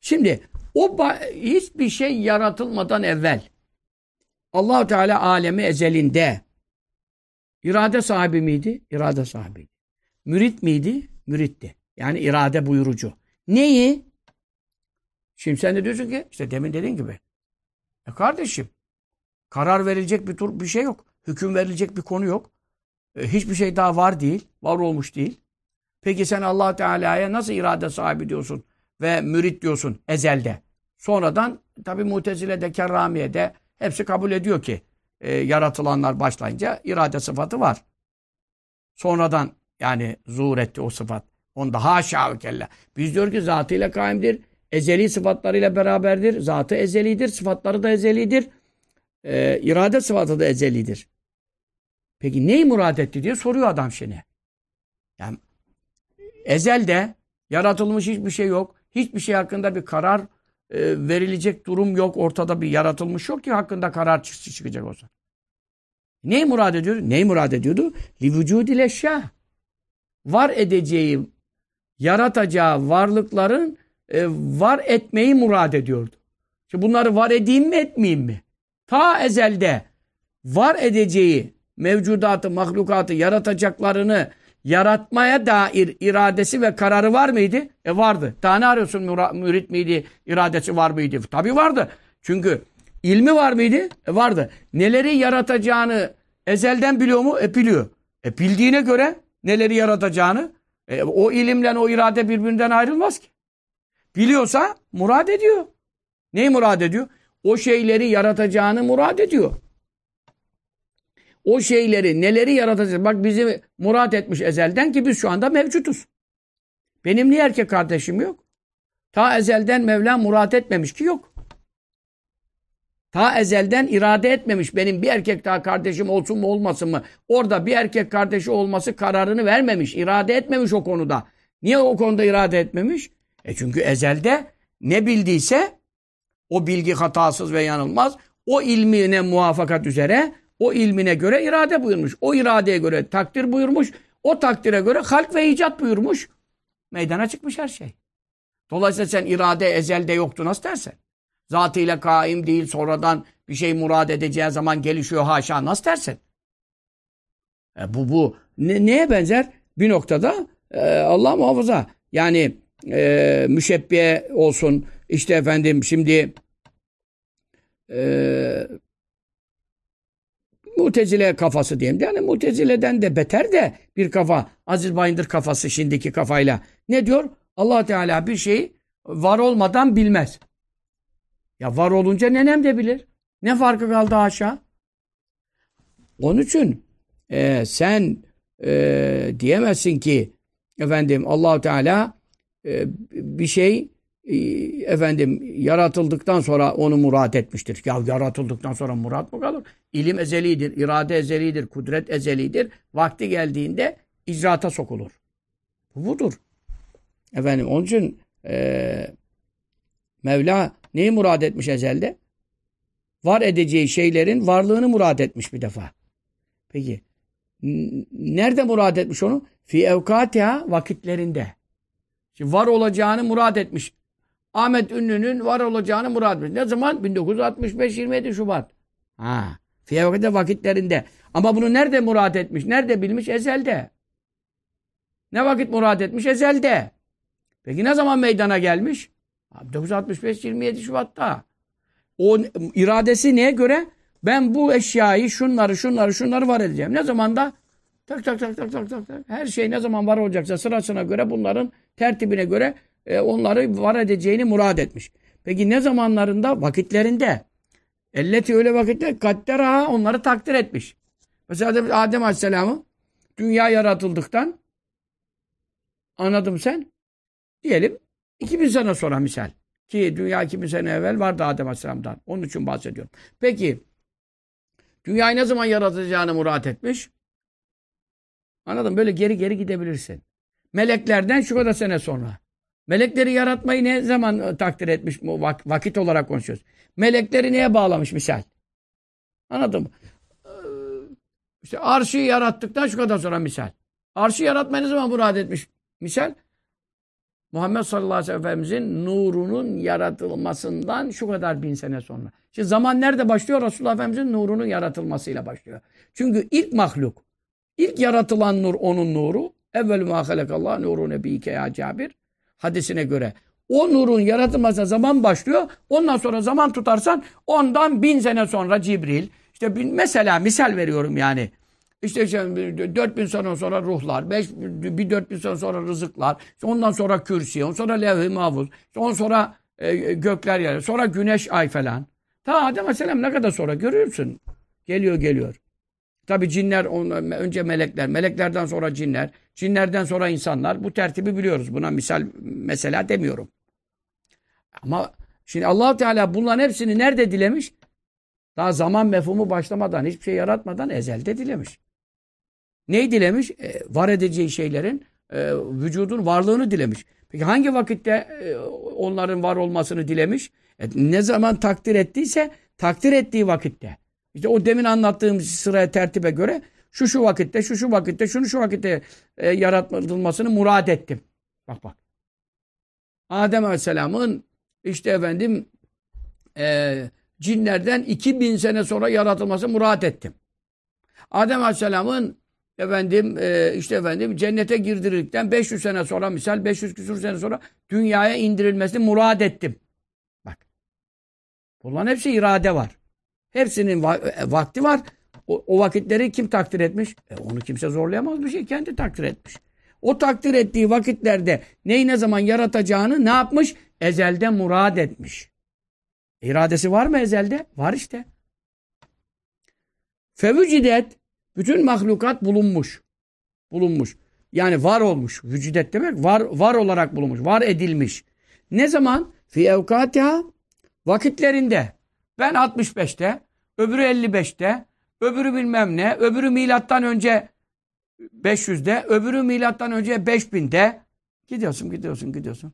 Şimdi o hiçbir şey yaratılmadan evvel allah Teala alemi ezelinde irade sahibi miydi? İrade sahibiydi. Mürit miydi? Müritti. Yani irade buyurucu. Neyi? Şimdi sen de diyorsun ki işte demin dediğin gibi e kardeşim, karar verilecek bir tur bir şey yok. Hüküm verilecek bir konu yok. E, hiçbir şey daha var değil, var olmuş değil. Peki sen Allah Teala'ya nasıl irade sahibi diyorsun ve mürit diyorsun ezelde? Sonradan tabi Mutezile'de, Kerramiye'de hepsi kabul ediyor ki e, yaratılanlar başlayınca irade sıfatı var. Sonradan yani zuhur etti o sıfat. Onda haşa ve kella. Biz diyor ki zatıyla kaimdir. Ezeli sıfatlarıyla beraberdir. Zatı ezelidir. Sıfatları da ezelidir. Ee, irade sıfatı da ezelidir. Peki neyi murad etti diye soruyor adam şimdi. Yani ezelde yaratılmış hiçbir şey yok. Hiçbir şey hakkında bir karar e, verilecek durum yok. Ortada bir yaratılmış yok ki hakkında karar çık çıkacak olsa. Neyi murad ediyordu? Neyi murad ediyordu? Li vücudil eşya. Var edeceği, yaratacağı varlıkların e, var etmeyi murad ediyordu. Şimdi bunları var edeyim mi etmeyeyim mi? Ta ezelde var edeceği mevcudatı, mahlukatı, yaratacaklarını yaratmaya dair iradesi ve kararı var mıydı? E vardı. Daha ne arıyorsun? Mürit miydi? İradesi var mıydı? Tabii vardı. Çünkü ilmi var mıydı? E vardı. Neleri yaratacağını ezelden biliyor mu? E biliyor. E bildiğine göre neleri yaratacağını e, o ilimle o irade birbirinden ayrılmaz ki. Biliyorsa murad ediyor. Neyi murad ediyor? O şeyleri yaratacağını murad ediyor. O şeyleri, neleri yaratacak? Bak bizi murad etmiş ezelden ki biz şu anda mevcutuz. Benim niye erkek kardeşim yok? Ta ezelden Mevla murad etmemiş ki yok. Ta ezelden irade etmemiş benim bir erkek daha kardeşim olsun mu olmasın mı? Orada bir erkek kardeşi olması kararını vermemiş, irade etmemiş o konuda. Niye o konuda irade etmemiş? E çünkü ezelde ne bildiyse o bilgi hatasız ve yanılmaz. O ilmine muvafakat üzere o ilmine göre irade buyurmuş. O iradeye göre takdir buyurmuş. O takdire göre halk ve icat buyurmuş. Meydana çıkmış her şey. Dolayısıyla sen irade ezelde yoktu nasıl dersen? Zatıyla kaim değil sonradan bir şey murad edeceği zaman gelişiyor haşa nasıl dersin? E bu bu ne, neye benzer? Bir noktada e, Allah muhafaza yani e, müşebbiye olsun işte efendim şimdi e, Mutezile kafası diyeyim. Yani Mutezile'den de beter de bir kafa. Aziz Bayındır kafası şimdiki kafayla. Ne diyor? allah Teala bir şeyi var olmadan bilmez. Ya var olunca nenem de bilir. Ne farkı kaldı aşağı? Onun için e, sen e, diyemezsin ki efendim allah Teala e, bir şey e, efendim yaratıldıktan sonra onu murat etmiştir. Ya yaratıldıktan sonra murat mı kalır? İlim ezelidir, irade ezelidir, kudret ezelidir. Vakti geldiğinde icraata sokulur. Bu budur. Efendim onun için e, Mevla neyi murad etmiş ezelde? Var edeceği şeylerin varlığını murad etmiş bir defa. Peki nerede murad etmiş onu? Fi evkatiha vakitlerinde. Şimdi var olacağını murad etmiş. Ahmet Ünlü'nün var olacağını murad etmiş. Ne zaman? 1965 27 Şubat. Ha. Fi evkatiha vakitlerinde. Ama bunu nerede murad etmiş? Nerede bilmiş? Ezelde. Ne vakit murad etmiş? Ezelde. Peki ne zaman meydana gelmiş? 1965 27 Şubat'ta. O iradesi neye göre? Ben bu eşyayı, şunları, şunları, şunları var edeceğim. Ne zaman da? Tak tak tak tak tak tak. tak. Her şey ne zaman var olacaksa sırasına göre bunların tertibine göre e, onları var edeceğini murad etmiş. Peki ne zamanlarında? Vakitlerinde. Elleti öyle vakitte kadderaha onları takdir etmiş. Mesela Adem Aleyhisselam'ı dünya yaratıldıktan anladım sen? Diyelim 2000 sene sonra misal. Ki dünya 2000 sene evvel vardı Adem Aleyhisselam'dan. Onun için bahsediyorum. Peki dünyayı ne zaman yaratacağını murat etmiş? Anladın Böyle geri geri gidebilirsin. Meleklerden şu kadar sene sonra. Melekleri yaratmayı ne zaman e, takdir etmiş? Vak vakit olarak konuşuyoruz. Melekleri neye bağlamış misal? Anladın mı? Ee, işte arşı yarattıktan şu kadar sonra misal. Arşı yaratmayı ne zaman murad etmiş? Misal Muhammed sallallahu aleyhi ve Efendimizin nurunun yaratılmasından şu kadar bin sene sonra. Şimdi zaman nerede başlıyor? Resulullah Efendimizin nurunun yaratılmasıyla başlıyor. Çünkü ilk mahluk, ilk yaratılan nur onun nuru. Evvel ma halakallah nuru nebiyike ya Cabir. Hadisine göre. O nurun yaratılmasına zaman başlıyor. Ondan sonra zaman tutarsan ondan bin sene sonra Cibril. İşte bin, mesela misal veriyorum yani. İşte, işte 4000 sene sonra ruhlar, 5, bir 4000 sene sonra rızıklar, ondan sonra kürsi, ondan sonra levh-i mahfuz, ondan sonra e, gökler yer, sonra güneş ay falan. Ta Adem Aleyhisselam ne kadar sonra görüyorsun. Geliyor geliyor. Tabi cinler, önce melekler, meleklerden sonra cinler, cinlerden sonra insanlar. Bu tertibi biliyoruz. Buna misal mesela demiyorum. Ama şimdi allah Teala bunların hepsini nerede dilemiş? Daha zaman mefhumu başlamadan, hiçbir şey yaratmadan ezelde dilemiş. Neyi dilemiş? E, var edeceği şeylerin e, vücudun varlığını dilemiş. Peki hangi vakitte e, onların var olmasını dilemiş? E, ne zaman takdir ettiyse takdir ettiği vakitte. İşte o demin anlattığım sıraya tertibe göre şu şu vakitte, şu şu vakitte, şunu şu vakitte e, yaratılmasını murad ettim. Bak bak. Adem Aleyhisselam'ın işte efendim e, cinlerden 2000 sene sonra yaratılması murat ettim. Adem Aleyhisselam'ın efendim e, işte efendim cennete girdirildikten 500 sene sonra misal 500 küsur sene sonra dünyaya indirilmesini murad ettim. Bak. Bunların hepsi irade var. Hepsinin e, vakti var. O, o vakitleri kim takdir etmiş? E, onu kimse zorlayamaz bir şey. Kendi takdir etmiş. O takdir ettiği vakitlerde neyi ne zaman yaratacağını ne yapmış? Ezelde murad etmiş. İradesi var mı ezelde? Var işte. Fevücidet bütün mahlukat bulunmuş. Bulunmuş. Yani var olmuş. Vücudet demek var var olarak bulunmuş. Var edilmiş. Ne zaman? Fi evkatiha vakitlerinde. Ben 65'te, öbürü 55'te, öbürü bilmem ne, öbürü milattan önce 500'de, öbürü milattan önce 5000'de. Gidiyorsun, gidiyorsun, gidiyorsun.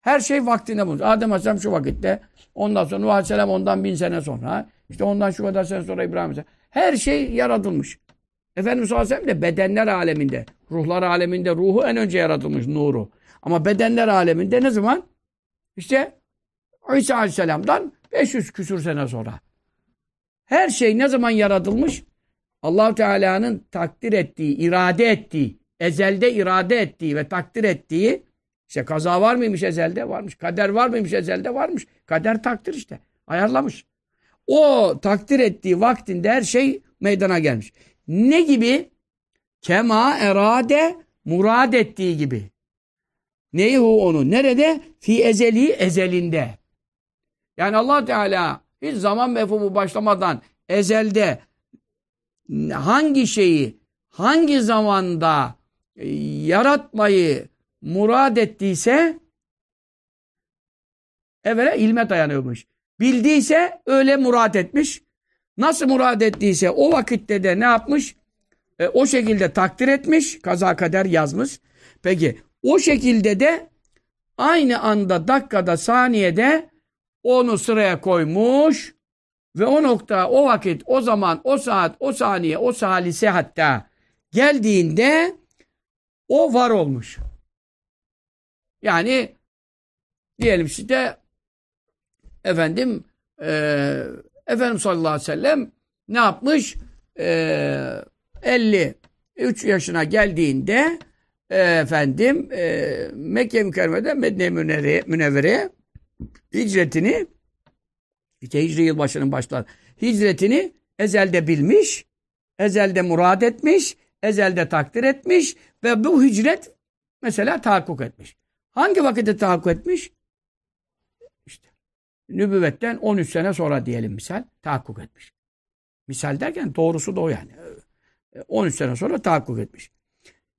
Her şey vaktinde bulunur. Adem Aleyhisselam şu vakitte, ondan sonra Nuh Aleyhisselam ondan bin sene sonra, işte ondan şu kadar sene sonra İbrahim Aleyhisselam. Her şey yaratılmış. Efendimiz sallallahu aleyhi ve sellem de bedenler aleminde, ruhlar aleminde ruhu en önce yaratılmış nuru. Ama bedenler aleminde ne zaman? İşte İsa aleyhisselamdan 500 küsür sene sonra. Her şey ne zaman yaratılmış? allah Teala'nın takdir ettiği, irade ettiği, ezelde irade ettiği ve takdir ettiği işte kaza var mıymış ezelde? Varmış. Kader var mıymış ezelde? Varmış. Kader takdir işte. Ayarlamış. O takdir ettiği vaktinde her şey meydana gelmiş. Ne gibi? Kema erade murad ettiği gibi. Neyi hu onu? Nerede? Fi ezeli ezelinde. Yani allah Teala hiç zaman mefhumu başlamadan ezelde hangi şeyi hangi zamanda e, yaratmayı murad ettiyse evvela ilme dayanıyormuş. Bildiyse öyle murad etmiş. Nasıl murad ettiyse o vakitte de ne yapmış? E, o şekilde takdir etmiş. Kaza kader yazmış. Peki o şekilde de aynı anda dakikada saniyede onu sıraya koymuş ve o nokta, o vakit, o zaman, o saat, o saniye, o salise hatta geldiğinde o var olmuş. Yani diyelim işte efendim e, Efendimiz sallallahu aleyhi ve sellem ne yapmış? E, 53 yaşına geldiğinde e, efendim e, Mekke mükerremede Medine Münevvere'ye Münevvere hicretini işte hicri yılbaşının başlar hicretini ezelde bilmiş, ezelde murad etmiş, ezelde takdir etmiş ve bu hicret mesela tahakkuk etmiş. Hangi vakitte tahakkuk etmiş? İşte nübüvvetten 13 sene sonra diyelim misal tahakkuk etmiş. Misal derken doğrusu da o yani. 13 sene sonra tahakkuk etmiş.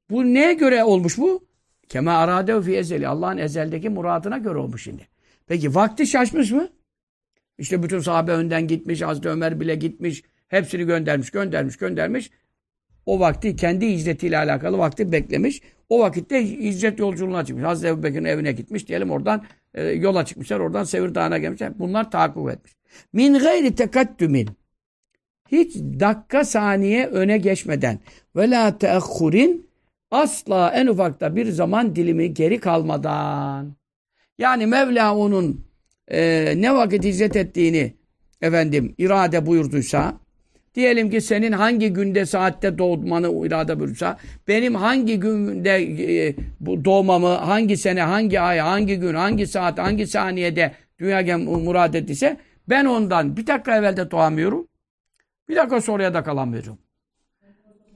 Bu neye göre olmuş bu? Kema arade fi ezeli. Allah'ın ezeldeki muradına göre olmuş şimdi. Peki vakti şaşmış mı? İşte bütün sahabe önden gitmiş, Hazreti Ömer bile gitmiş. Hepsini göndermiş, göndermiş, göndermiş. O vakti kendi hicretiyle alakalı vakti beklemiş. O vakitte hicret yolculuğuna çıkmış. Hazreti Ebu Bekir'in evine gitmiş. Diyelim oradan e, yola çıkmışlar. Oradan Sevir Dağı'na gelmişler. Bunlar tahakkuk etmiş. Min gayri tekattümin. Hiç dakika saniye öne geçmeden ve la teakhurin asla en ufakta bir zaman dilimi geri kalmadan. Yani Mevla onun e, ne vakit hicret ettiğini efendim irade buyurduysa diyelim ki senin hangi günde saatte doğmanı irade buyursa benim hangi günde e, bu doğmamı hangi sene hangi ay hangi gün hangi saat hangi saniyede dünya murad ettiyse ben ondan bir dakika evvelde doğamıyorum bir dakika sonraya da kalamıyorum.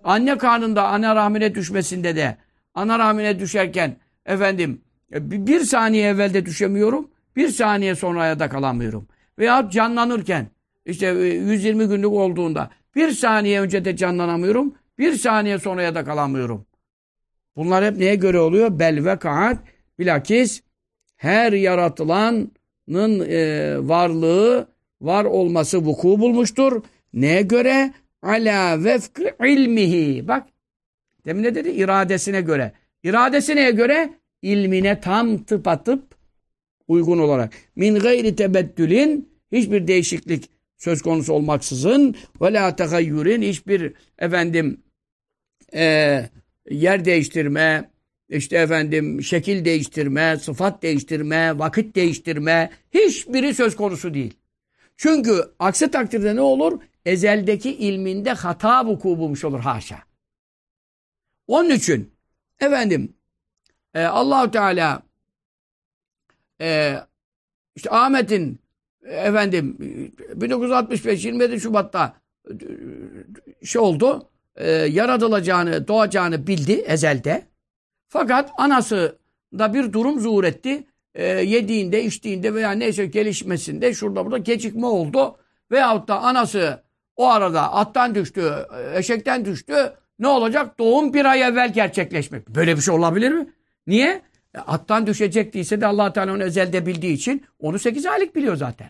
Anne karnında ana rahmine düşmesinde de ana rahmine düşerken efendim bir saniye evvelde düşemiyorum. Bir saniye sonraya da kalamıyorum. Veya canlanırken işte 120 e, günlük olduğunda bir saniye önce de canlanamıyorum. Bir saniye sonraya da kalamıyorum. Bunlar hep neye göre oluyor? Bel ve kaat. Bilakis her yaratılanın e, varlığı, var olması vuku bulmuştur. Neye göre? Ala vefkı ilmihi. Bak. Demin ne dedi? İradesine göre. İradesi neye göre? İlmine tam tıpatıp uygun olarak. Min gayri tebettülin hiçbir değişiklik söz konusu olmaksızın ve la tegayyürin hiçbir efendim e, yer değiştirme işte efendim şekil değiştirme, sıfat değiştirme, vakit değiştirme hiçbiri söz konusu değil. Çünkü aksi takdirde ne olur? Ezeldeki ilminde hata vuku bulmuş olur haşa. Onun için efendim e, Allahu Teala e, işte Ahmet'in e, efendim 1965 27 Şubat'ta e, şey oldu e, yaratılacağını, doğacağını bildi ezelde. Fakat anası da bir durum zuhur etti. E, yediğinde, içtiğinde veya neyse gelişmesinde şurada burada gecikme oldu. Veyahut da anası o arada attan düştü, eşekten düştü. Ne olacak? Doğum bir ay evvel gerçekleşmek. Böyle bir şey olabilir mi? Niye? E, attan düşecektiyse de allah Teala onu ezelde bildiği için onu 8 aylık biliyor zaten.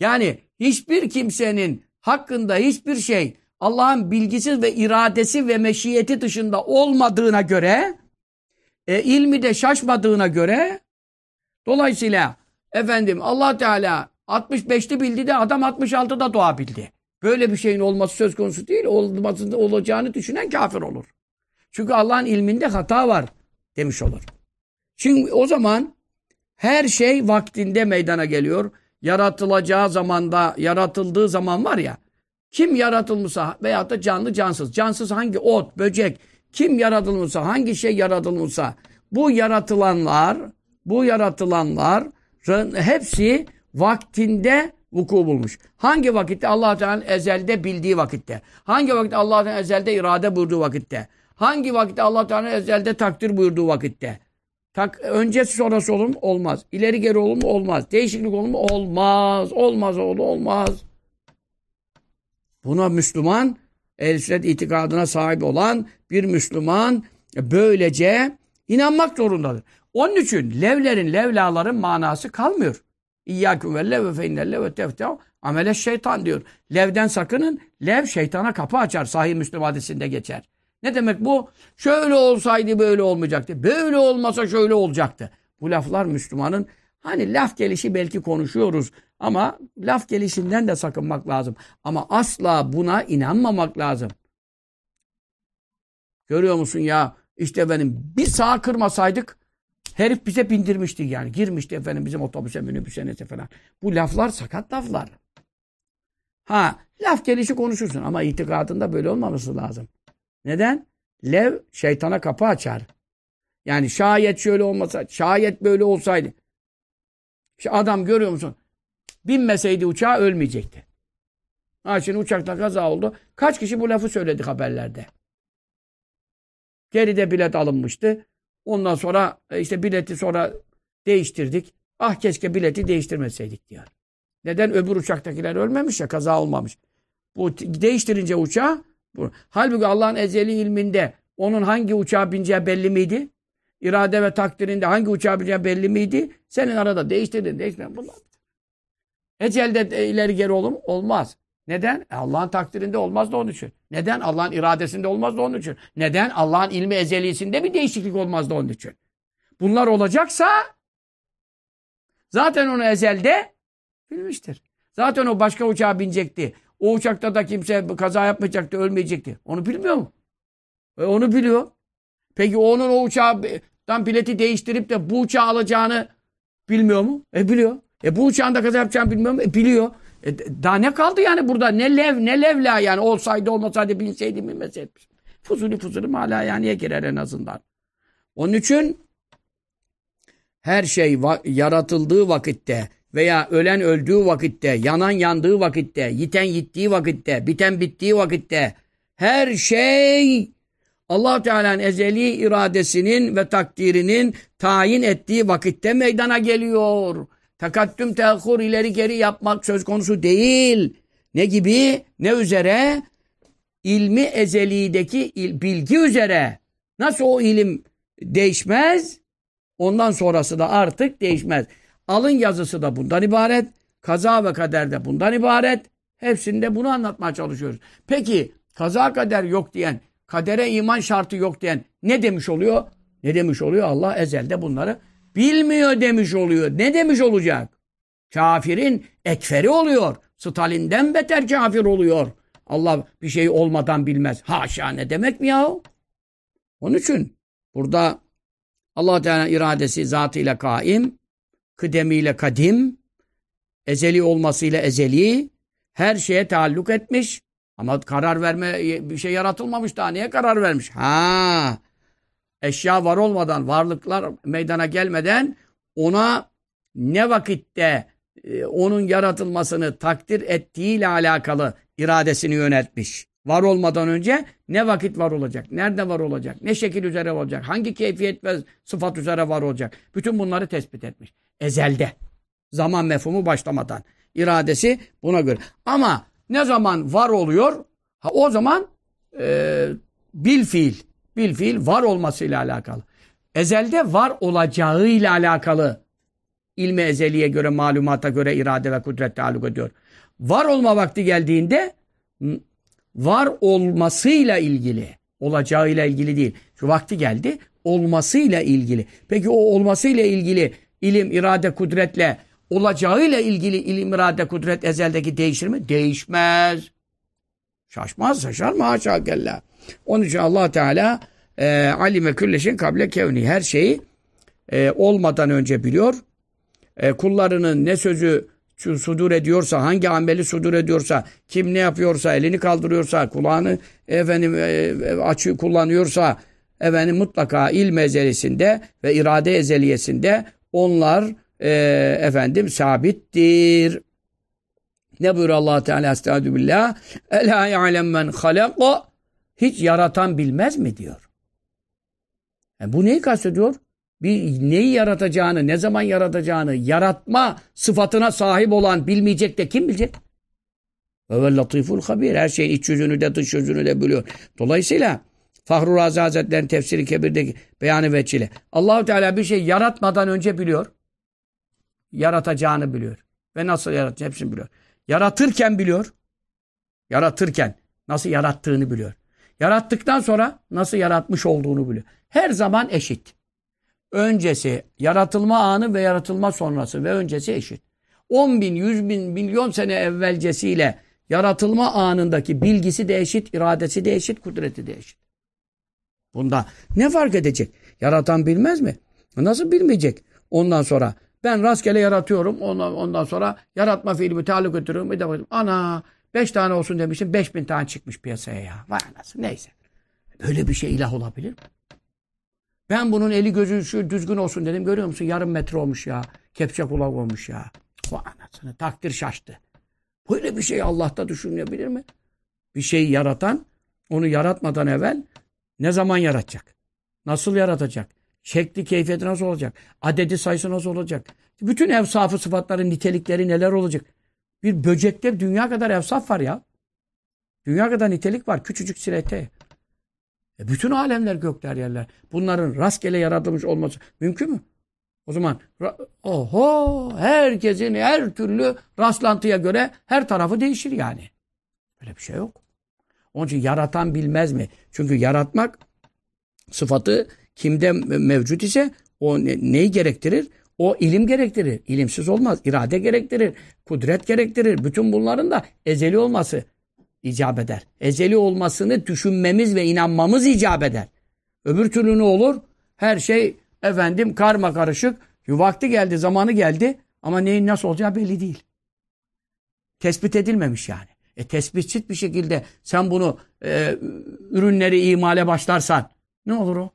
Yani hiçbir kimsenin hakkında hiçbir şey Allah'ın bilgisi ve iradesi ve meşiyeti dışında olmadığına göre e, ilmi de şaşmadığına göre dolayısıyla efendim Allah Teala 65'te bildi de adam 66'da doğabildi. Böyle bir şeyin olması söz konusu değil. Olmasında olacağını düşünen kafir olur. Çünkü Allah'ın ilminde hata var demiş olur. Çünkü o zaman her şey vaktinde meydana geliyor. Yaratılacağı zamanda, yaratıldığı zaman var ya, kim yaratılmışsa veyahut da canlı cansız, cansız hangi ot, böcek, kim yaratılmışsa, hangi şey yaratılmışsa, bu yaratılanlar, bu yaratılanlar hepsi vaktinde vuku bulmuş. Hangi vakitte? allah Teala'nın ezelde bildiği vakitte. Hangi vakitte? allah Teala'nın ezelde irade buyurduğu vakitte. Hangi vakitte? allah Teala'nın ezelde takdir buyurduğu vakitte. Tak, öncesi sonrası olur mu? Olmaz. İleri geri olur mu? Olmaz. Değişiklik olur mu? Olmaz. Olmaz oğlu olmaz. Buna Müslüman, el sünnet itikadına sahip olan bir Müslüman böylece inanmak zorundadır. Onun için levlerin, levlaların manası kalmıyor. İyyâküm ve lev ve feinnelle ve teftev amele şeytan diyor. Levden sakının. Lev şeytana kapı açar. Sahih Müslüm hadisinde geçer. Ne demek bu? Şöyle olsaydı böyle olmayacaktı. Böyle olmasa şöyle olacaktı. Bu laflar Müslümanın hani laf gelişi belki konuşuyoruz ama laf gelişinden de sakınmak lazım. Ama asla buna inanmamak lazım. Görüyor musun ya? İşte benim bir sağ kırmasaydık Herif bize bindirmişti yani. Girmişti efendim bizim otobüse, minibüse neyse falan. Bu laflar sakat laflar. Ha, laf gelişi konuşursun ama itikadında böyle olmaması lazım. Neden? Lev şeytana kapı açar. Yani şayet şöyle olmasa, şayet böyle olsaydı. İşte adam görüyor musun? Binmeseydi uçağa ölmeyecekti. Ha şimdi uçakta kaza oldu. Kaç kişi bu lafı söyledi haberlerde. Geride bilet alınmıştı. Ondan sonra e, işte bileti sonra değiştirdik. Ah keşke bileti değiştirmeseydik diyor. Neden? Öbür uçaktakiler ölmemiş ya kaza olmamış. Bu değiştirince uçağı. Halbuki Allah'ın ezeli ilminde onun hangi uçağa bineceği belli miydi? İrade ve takdirinde hangi uçağa bineceği belli miydi? Senin arada değiştirdin, değiştirdin. Bunlar. Ecelde ileri geri olur? Olmaz. Neden? E Allah'ın takdirinde olmaz da onun için. Neden? Allah'ın iradesinde olmaz da onun için. Neden? Allah'ın ilmi ezelisinde bir değişiklik olmaz da onun için. Bunlar olacaksa zaten onu ezelde bilmiştir. Zaten o başka uçağa binecekti. O uçakta da kimse kaza yapmayacaktı, ölmeyecekti. Onu bilmiyor mu? E onu biliyor. Peki onun o uçağdan bileti değiştirip de bu uçağı alacağını bilmiyor mu? E biliyor. E bu uçağın da kaza yapacağını bilmiyor mu? E biliyor. E, daha ne kaldı yani burada? Ne lev ne levla yani olsaydı olmasaydı binseydi bilmeseydi. Fuzuli fuzuli hala yani girer en azından. Onun için her şey va yaratıldığı vakitte veya ölen öldüğü vakitte, yanan yandığı vakitte, yiten yittiği vakitte, biten bittiği vakitte her şey allah Teala'nın ezeli iradesinin ve takdirinin tayin ettiği vakitte meydana geliyor. Takattüm teahhur ileri geri yapmak söz konusu değil. Ne gibi? Ne üzere? İlmi ezelideki bilgi üzere. Nasıl o ilim değişmez? Ondan sonrası da artık değişmez. Alın yazısı da bundan ibaret. Kaza ve kader de bundan ibaret. Hepsinde bunu anlatmaya çalışıyoruz. Peki kaza kader yok diyen, kadere iman şartı yok diyen ne demiş oluyor? Ne demiş oluyor? Allah ezelde bunları Bilmiyor demiş oluyor. Ne demiş olacak? Kafirin ekferi oluyor. Stalin'den beter kafir oluyor. Allah bir şey olmadan bilmez. Haşa ne demek mi yahu? Onun için burada allah Teala iradesi zatıyla kaim, kıdemiyle kadim, ezeli olmasıyla ezeli, her şeye taalluk etmiş. Ama karar verme, bir şey yaratılmamış daha. Niye karar vermiş? Ha, eşya var olmadan, varlıklar meydana gelmeden ona ne vakitte e, onun yaratılmasını takdir ettiğiyle alakalı iradesini yönetmiş. Var olmadan önce ne vakit var olacak, nerede var olacak, ne şekil üzere olacak, hangi keyfiyet ve sıfat üzere var olacak. Bütün bunları tespit etmiş. Ezelde. Zaman mefhumu başlamadan. İradesi buna göre. Ama ne zaman var oluyor? Ha, o zaman e, bil fiil. Bil fiil var olmasıyla alakalı. Ezelde var olacağıyla alakalı ilmi ezeliye göre, malumata göre irade ve kudret taluk ediyor. Var olma vakti geldiğinde var olmasıyla ilgili, olacağıyla ilgili değil. Şu vakti geldi, olmasıyla ilgili. Peki o olmasıyla ilgili ilim, irade, kudretle olacağıyla ilgili ilim, irade, kudret ezeldeki değişir mi? Değişmez. Şaşmaz, şaşar mı? Haşa kella. Onun için allah Teala e, alime külleşin kable kevni. Her şeyi e, olmadan önce biliyor. E, kullarının ne sözü sudur ediyorsa, hangi ameli sudur ediyorsa, kim ne yapıyorsa, elini kaldırıyorsa, kulağını efendim e, e açı kullanıyorsa, efendim mutlaka ilm ezelisinde ve irade ezeliyesinde onlar e, efendim sabittir. Ne buyuruyor Allah Teala Estaizu billah? Ela ya'lem men halaka hiç yaratan bilmez mi diyor. Yani e, bu neyi kastediyor? Bir neyi yaratacağını, ne zaman yaratacağını, yaratma sıfatına sahip olan bilmeyecek de kim bilecek? Ve latiful habir. Her şeyin iç yüzünü de dış yüzünü de biliyor. Dolayısıyla Fahru Razi Hazretleri'nin tefsiri kebirdeki beyanı veçile. Allahu Teala bir şey yaratmadan önce biliyor. Yaratacağını biliyor. Ve nasıl yaratacağını hepsini biliyor. Yaratırken biliyor. Yaratırken nasıl yarattığını biliyor. Yarattıktan sonra nasıl yaratmış olduğunu biliyor. Her zaman eşit. Öncesi, yaratılma anı ve yaratılma sonrası ve öncesi eşit. 10 bin, 100 bin, milyon sene evvelcesiyle yaratılma anındaki bilgisi de eşit, iradesi de eşit, kudreti de eşit. Bunda ne fark edecek? Yaratan bilmez mi? Nasıl bilmeyecek? Ondan sonra ben rastgele yaratıyorum. Ondan, ondan sonra yaratma fiilimi taluk ettiriyorum. Ana beş tane olsun demiştim. Beş bin tane çıkmış piyasaya ya. Vay anasını neyse. Böyle bir şey ilah olabilir mi? Ben bunun eli gözü şu düzgün olsun dedim. Görüyor musun? Yarım metre olmuş ya. Kepçe kulak olmuş ya. Vay anasını takdir şaştı. Böyle bir şey Allah'ta düşünülebilir mi? Bir şeyi yaratan onu yaratmadan evvel ne zaman yaratacak? Nasıl yaratacak? Şekli, keyfiyeti nasıl olacak? Adedi sayısı nasıl olacak? Bütün evsafı, sıfatları, nitelikleri neler olacak? Bir böcekte dünya kadar evsaf var ya. Dünya kadar nitelik var. Küçücük silete. E bütün alemler, gökler, yerler. Bunların rastgele yaratılmış olması mümkün mü? O zaman oho herkesin her türlü rastlantıya göre her tarafı değişir yani. Böyle bir şey yok. Onun için yaratan bilmez mi? Çünkü yaratmak sıfatı kimde mevcut ise o ne, neyi gerektirir? O ilim gerektirir. İlimsiz olmaz. İrade gerektirir. Kudret gerektirir. Bütün bunların da ezeli olması icap eder. Ezeli olmasını düşünmemiz ve inanmamız icap eder. Öbür türlü ne olur? Her şey efendim karma karışık. Vakti geldi, zamanı geldi ama neyin nasıl olacağı belli değil. Tespit edilmemiş yani. E tespitsiz bir şekilde sen bunu e, ürünleri imale başlarsan ne olur o?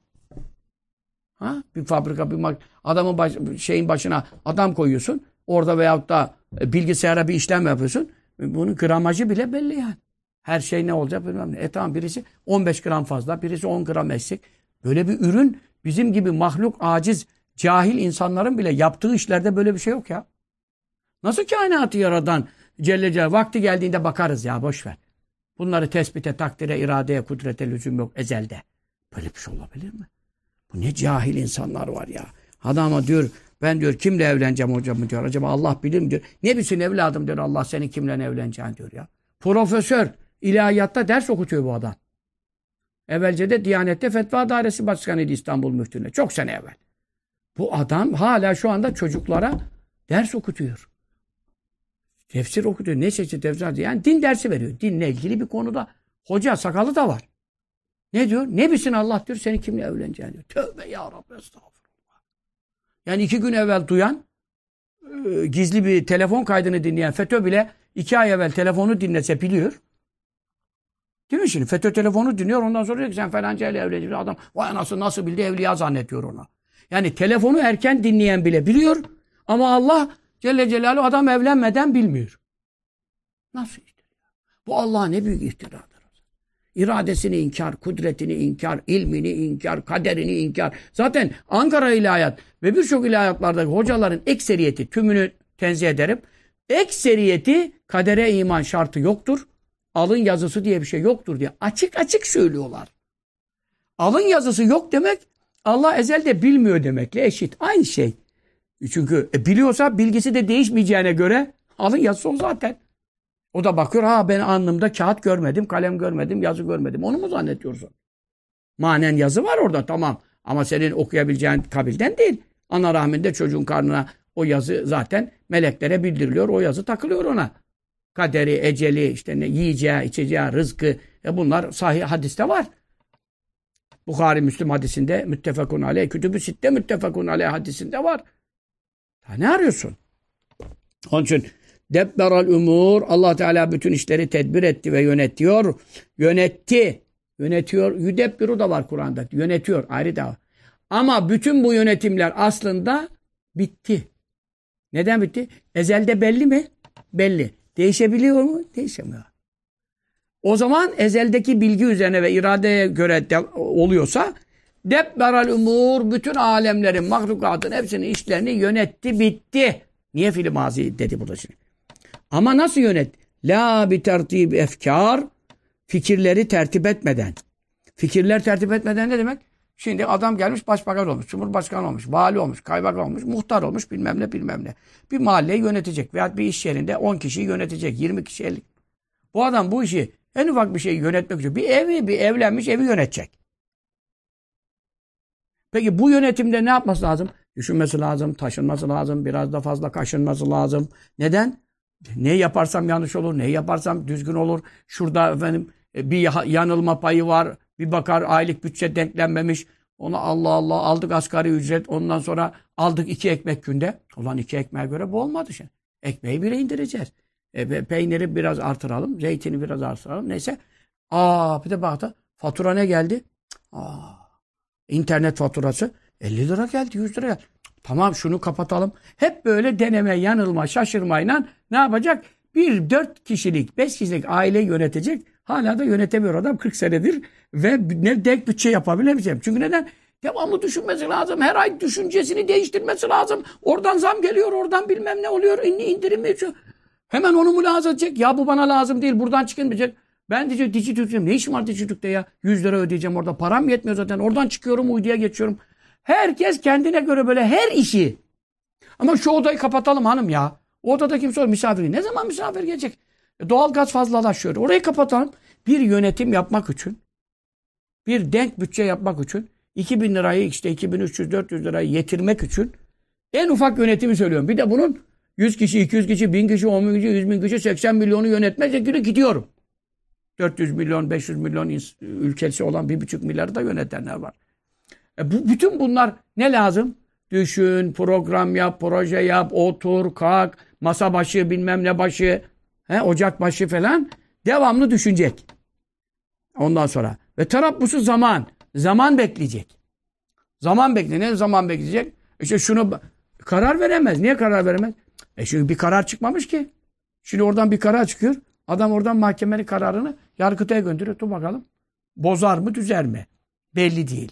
Ha? Bir fabrika, bir adamın baş, şeyin başına adam koyuyorsun. Orada veyahut da e, bilgisayara bir işlem yapıyorsun. E, bunun gramajı bile belli yani. Her şey ne olacak bilmem ne. E tamam birisi 15 gram fazla, birisi 10 gram eksik. Böyle bir ürün bizim gibi mahluk, aciz, cahil insanların bile yaptığı işlerde böyle bir şey yok ya. Nasıl kainatı yaradan Celle Celle vakti geldiğinde bakarız ya boş ver. Bunları tespite, takdire, iradeye, kudrete lüzum yok ezelde. Böyle bir şey olabilir mi? Bu ne cahil insanlar var ya. Adama diyor ben diyor kimle evleneceğim hocam diyor. Acaba Allah bilir mi diyor. Ne bilsin evladım diyor Allah seni kimle evleneceğini diyor ya. Profesör ilahiyatta ders okutuyor bu adam. Evvelce de Diyanet'te Fetva Dairesi Başkanıydı İstanbul Müftüne. Çok sene evvel. Bu adam hala şu anda çocuklara ders okutuyor. Tefsir okutuyor. Ne çeşit tefsir? Yani din dersi veriyor. Dinle ilgili bir konuda. Hoca sakalı da var. Ne diyor? Ne bilsin Allah diyor seni kimle evleneceğini diyor. Tövbe ya Rabbi estağfurullah. Yani iki gün evvel duyan e, gizli bir telefon kaydını dinleyen FETÖ bile iki ay evvel telefonu dinlese biliyor. Değil mi şimdi? FETÖ telefonu dinliyor ondan sonra diyor ki sen falanca ile evleneceksin. Adam vay anası nasıl bildi evliya zannediyor ona. Yani telefonu erken dinleyen bile biliyor. Ama Allah Celle Celaluhu adam evlenmeden bilmiyor. Nasıl işte? Bu Allah'a ne büyük iftiradır. İradesini inkar, kudretini inkar, ilmini inkar, kaderini inkar. Zaten Ankara ilahiyat ve birçok ilahiyatlardaki hocaların ekseriyeti, tümünü tenzih ederim. Ekseriyeti kadere iman şartı yoktur. Alın yazısı diye bir şey yoktur diye açık açık söylüyorlar. Alın yazısı yok demek Allah ezelde bilmiyor demekle eşit. Aynı şey. Çünkü e, biliyorsa bilgisi de değişmeyeceğine göre alın yazısı o zaten. O da bakıyor ha ben alnımda kağıt görmedim, kalem görmedim, yazı görmedim. Onu mu zannediyorsun? Manen yazı var orada tamam. Ama senin okuyabileceğin kabilden değil. Ana rahminde çocuğun karnına o yazı zaten meleklere bildiriliyor. O yazı takılıyor ona. Kaderi, eceli, işte ne yiyeceği, içeceği, rızkı. E bunlar sahih hadiste var. Bukhari Müslüm hadisinde müttefakun aleyh, kütübü sitte müttefakun aleyh hadisinde var. Ya ne arıyorsun? Onun için Debberal umur. Allah Teala bütün işleri tedbir etti ve yönetiyor. Yönetti. Yönetiyor. Yüdebbiru da var Kur'an'da. Yönetiyor. Ayrı da. Ama bütün bu yönetimler aslında bitti. Neden bitti? Ezelde belli mi? Belli. Değişebiliyor mu? Değişemiyor. O zaman ezeldeki bilgi üzerine ve iradeye göre oluyorsa Debberal umur bütün alemlerin, mahlukatın hepsinin işlerini yönetti, bitti. Niye film mazi dedi burada şimdi? Ama nasıl yönet? La bi tertib efkar fikirleri tertip etmeden. Fikirler tertip etmeden ne demek? Şimdi adam gelmiş başbakan olmuş, cumhurbaşkanı olmuş, vali olmuş, kaymakam olmuş, muhtar olmuş bilmem ne bilmem ne. Bir mahalleyi yönetecek veya bir iş yerinde 10 kişiyi yönetecek, 20 kişi 50. Bu adam bu işi en ufak bir şeyi yönetmek için bir evi, bir evlenmiş evi yönetecek. Peki bu yönetimde ne yapması lazım? Düşünmesi lazım, taşınması lazım, biraz da fazla kaşınması lazım. Neden? Ne yaparsam yanlış olur, ne yaparsam düzgün olur. Şurada efendim e, bir yanılma payı var. Bir bakar aylık bütçe denklenmemiş. Ona Allah Allah aldık asgari ücret. Ondan sonra aldık iki ekmek günde. Ulan iki ekmeğe göre bu olmadı şimdi. Ekmeği bile indireceğiz. E, peyniri biraz artıralım. Zeytini biraz artıralım. Neyse. Aa bir de baktı. Fatura ne geldi? Aa, internet faturası 50 lira geldi, 100 lira geldi. Tamam şunu kapatalım. Hep böyle deneme, yanılma, şaşırmayla ne yapacak? Bir dört kişilik, beş kişilik aile yönetecek. Hala da yönetemiyor adam 40 senedir ve ne denk bütçe yapabilemeyeceğim. Çünkü neden? Devamlı düşünmesi lazım. Her ay düşüncesini değiştirmesi lazım. Oradan zam geliyor, oradan bilmem ne oluyor. indirim için. Hemen onu mülahaza edecek. Ya bu bana lazım değil, buradan çıkınmayacak. Ben diyecek Dijitürk'teyim. Ne işim var Dijitürk'te ya? 100 lira ödeyeceğim orada. Param yetmiyor zaten. Oradan çıkıyorum, uyduya geçiyorum. Herkes kendine göre böyle her işi. Ama şu odayı kapatalım hanım ya. O odada kimse olur misafiri. Ne zaman misafir gelecek? E, doğal gaz fazlalaşıyor. Orayı kapatalım. Bir yönetim yapmak için, bir denk bütçe yapmak için, 2000 lirayı işte 2300-400 lirayı yetirmek için en ufak yönetimi söylüyorum. Bir de bunun 100 kişi, 200 kişi, 1000 kişi, 10 bin kişi, 100 bin kişi, 80 milyonu yönetmekle günü gidiyorum. 400 milyon, 500 milyon ülkesi olan 1,5 milyarı da yönetenler var. E bu, bütün bunlar ne lazım? Düşün, program yap, proje yap, otur, kalk, masa başı, bilmem ne başı, he, ocak başı falan. Devamlı düşünecek. Ondan sonra. Ve tarabbusu zaman. Zaman bekleyecek. Zaman bekleyecek. Ne zaman bekleyecek? İşte şunu karar veremez. Niye karar veremez? E çünkü bir karar çıkmamış ki. Şimdi oradan bir karar çıkıyor. Adam oradan mahkemenin kararını yargıtaya gönderiyor. Dur bakalım. Bozar mı düzer mi? Belli değil.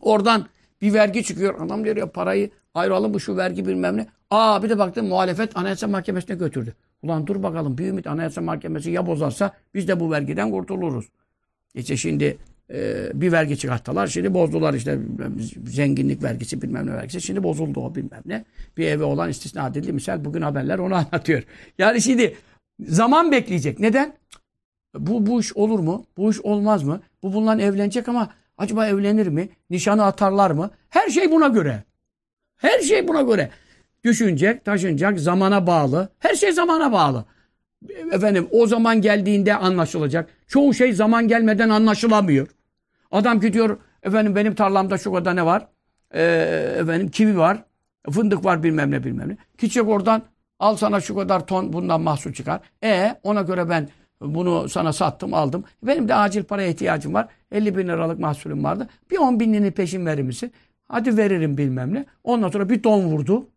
Oradan bir vergi çıkıyor. Adam diyor ya parayı ayıralım bu şu vergi bilmem ne. Aa bir de baktım muhalefet anayasa mahkemesine götürdü. Ulan dur bakalım bir ümit anayasa mahkemesi ya bozarsa biz de bu vergiden kurtuluruz. İşte şimdi e, bir vergi çıkarttılar. Şimdi bozdular işte zenginlik vergisi bilmem ne vergisi. Şimdi bozuldu o bilmem ne. Bir eve olan istisna edildi. Misal bugün haberler onu anlatıyor. Yani şimdi zaman bekleyecek. Neden? Bu, bu iş olur mu? Bu iş olmaz mı? Bu bundan evlenecek ama Acaba evlenir mi? Nişanı atarlar mı? Her şey buna göre. Her şey buna göre. Düşünecek, taşınacak, zamana bağlı. Her şey zamana bağlı. Efendim o zaman geldiğinde anlaşılacak. Çoğu şey zaman gelmeden anlaşılamıyor. Adam gidiyor efendim benim tarlamda şu kadar ne var? Ee, efendim kivi var. Fındık var bilmem ne bilmem ne. Gidecek oradan al sana şu kadar ton bundan mahsul çıkar. E ona göre ben bunu sana sattım aldım. Benim de acil paraya ihtiyacım var. 50 bin liralık mahsulüm vardı. Bir 10 binini peşin verir misin? Hadi veririm bilmem ne. Ondan sonra bir don vurdu.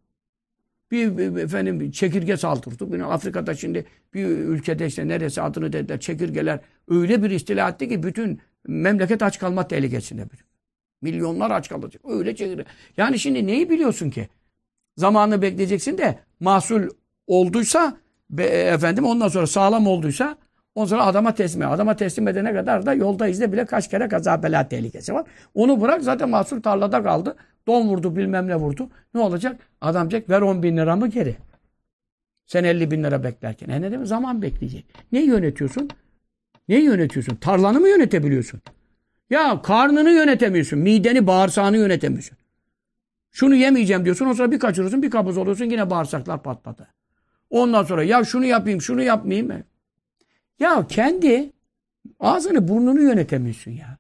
Bir, bir efendim çekirge saldırdı. Bir Afrika'da şimdi bir ülkede işte neresi adını dediler çekirgeler öyle bir istila etti ki bütün memleket aç kalma tehlikesinde. Milyonlar aç kalacak. Öyle çekirge. Yani şimdi neyi biliyorsun ki? Zamanını bekleyeceksin de mahsul olduysa be, efendim ondan sonra sağlam olduysa ondan sonra adama teslim. Adama teslim edene kadar da yolda izle bile kaç kere kaza bela tehlikesi var. Onu bırak zaten mahsul tarlada kaldı. Don vurdu bilmem ne vurdu. Ne olacak? Adam diyecek ver 10 bin lira mı geri? Sen 50 bin lira beklerken. E ne demek? Zaman bekleyecek. Ne yönetiyorsun? Ne yönetiyorsun? Tarlanı mı yönetebiliyorsun? Ya karnını yönetemiyorsun. Mideni, bağırsağını yönetemiyorsun. Şunu yemeyeceğim diyorsun. O sonra bir kaçırıyorsun, bir kabız oluyorsun. Yine bağırsaklar patladı. Ondan sonra ya şunu yapayım, şunu yapmayayım. mı? Ya kendi ağzını, burnunu yönetemiyorsun ya.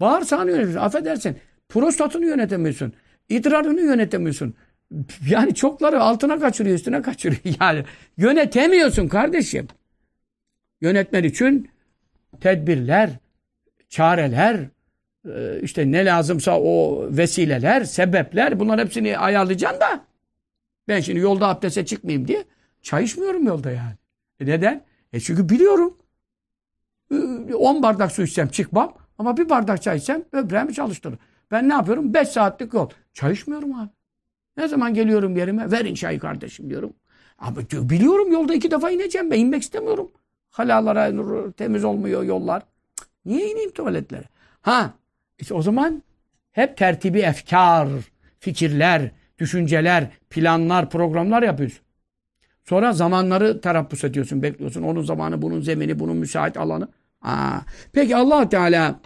Bağırsağını yönetemiyorsun. Affedersin. Prostatını yönetemiyorsun. İdrarını yönetemiyorsun. Yani çokları altına kaçırıyor, üstüne kaçırıyor. Yani yönetemiyorsun kardeşim. Yönetmen için tedbirler, çareler, işte ne lazımsa o vesileler, sebepler bunlar hepsini ayarlayacaksın da ben şimdi yolda abdeste çıkmayayım diye çay içmiyorum yolda yani. E neden? E çünkü biliyorum. 10 bardak su içsem çıkmam ama bir bardak çay içsem böbreğimi çalıştırır. Ben ne yapıyorum? 5 saatlik yol. Çay içmiyorum abi. Ne zaman geliyorum yerime? Verin çayı kardeşim diyorum. Abi biliyorum yolda iki defa ineceğim ben. inmek istemiyorum. Halalara temiz olmuyor yollar. Niye ineyim tuvaletlere? Ha işte o zaman hep tertibi efkar, fikirler, düşünceler, planlar, programlar yapıyorsun. Sonra zamanları terabbüs ediyorsun, bekliyorsun. Onun zamanı, bunun zemini, bunun müsait alanı. Aa. Peki allah Teala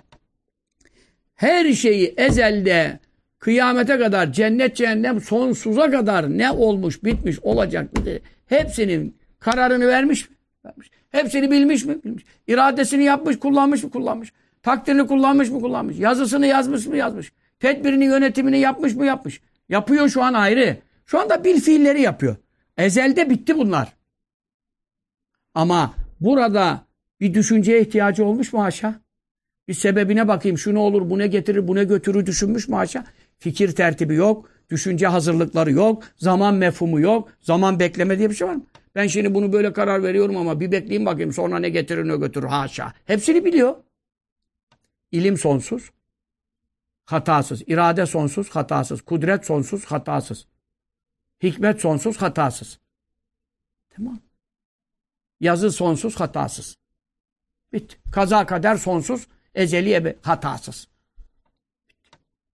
her şeyi ezelde kıyamete kadar cennet cehennem sonsuza kadar ne olmuş bitmiş olacak hepsinin kararını vermiş mi? Vermiş. Hepsini bilmiş mi? Bilmiş. İradesini yapmış, kullanmış mı? Kullanmış. Takdirini kullanmış mı? Kullanmış. Yazısını yazmış mı? Yazmış. Tedbirini, yönetimini yapmış mı? Yapmış. Yapıyor şu an ayrı. Şu anda bil fiilleri yapıyor. Ezelde bitti bunlar. Ama burada bir düşünceye ihtiyacı olmuş mu aşağı? Bir sebebine bakayım. Şu ne olur, bu ne getirir, bu ne götürür düşünmüş mü aşağı? Fikir tertibi yok. Düşünce hazırlıkları yok. Zaman mefhumu yok. Zaman bekleme diye bir şey var mı? Ben şimdi bunu böyle karar veriyorum ama bir bekleyeyim bakayım sonra ne getirir ne götürür haşa. Hepsini biliyor. İlim sonsuz, hatasız. irade sonsuz, hatasız. Kudret sonsuz, hatasız. Hikmet sonsuz, hatasız. Tamam. Yazı sonsuz, hatasız. Bitti. Kaza kader sonsuz, ezeli ebe, hatasız.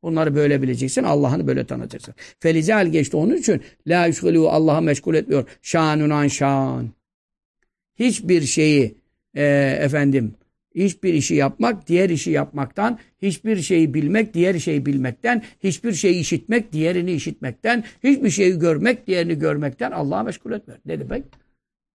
Bunları böyle bileceksin. Allah'ını böyle tanıtacaksın. Felizel geçti onun için la yüşgülü Allah'a meşgul etmiyor. Şanun an şan. Hiçbir şeyi e, efendim hiçbir işi yapmak diğer işi yapmaktan, hiçbir şeyi bilmek diğer şeyi bilmekten, hiçbir şeyi işitmek diğerini işitmekten, hiçbir şeyi görmek diğerini görmekten Allah'a meşgul etmiyor. Ne demek?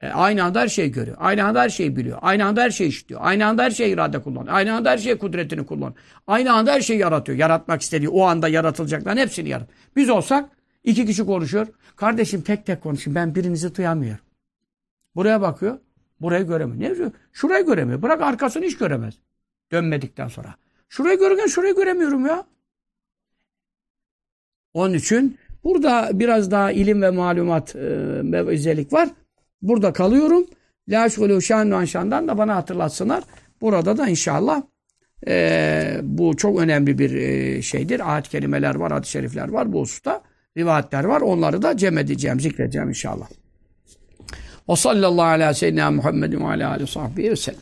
E, aynı anda her şeyi görüyor. Aynı anda her şeyi biliyor. Aynı anda her şeyi işitiyor. Aynı anda her şeyi irade kullanıyor. Aynı anda her şeyi kudretini kullanıyor. Aynı anda her şeyi yaratıyor. Yaratmak istediği o anda yaratılacakların hepsini yarat. Biz olsak iki kişi konuşuyor. Kardeşim tek tek konuşun. Ben birinizi duyamıyorum. Buraya bakıyor. Burayı göremiyor. Ne? Şurayı göremiyor. Bırak arkasını hiç göremez. Dönmedikten sonra. Şurayı görürken şurayı göremiyorum ya. Onun için burada biraz daha ilim ve malumat e, mevizelik var. Burada kalıyorum. La şandan da bana hatırlatsınlar. Burada da inşallah e, bu çok önemli bir e, şeydir. Ayet kelimeler var, hadis-i şerifler var bu hususta. Rivayetler var. Onları da cem edeceğim, zikredeceğim inşallah. Ve sallallahu ala seyyidina Muhammedin ve aleyhi ve sellem.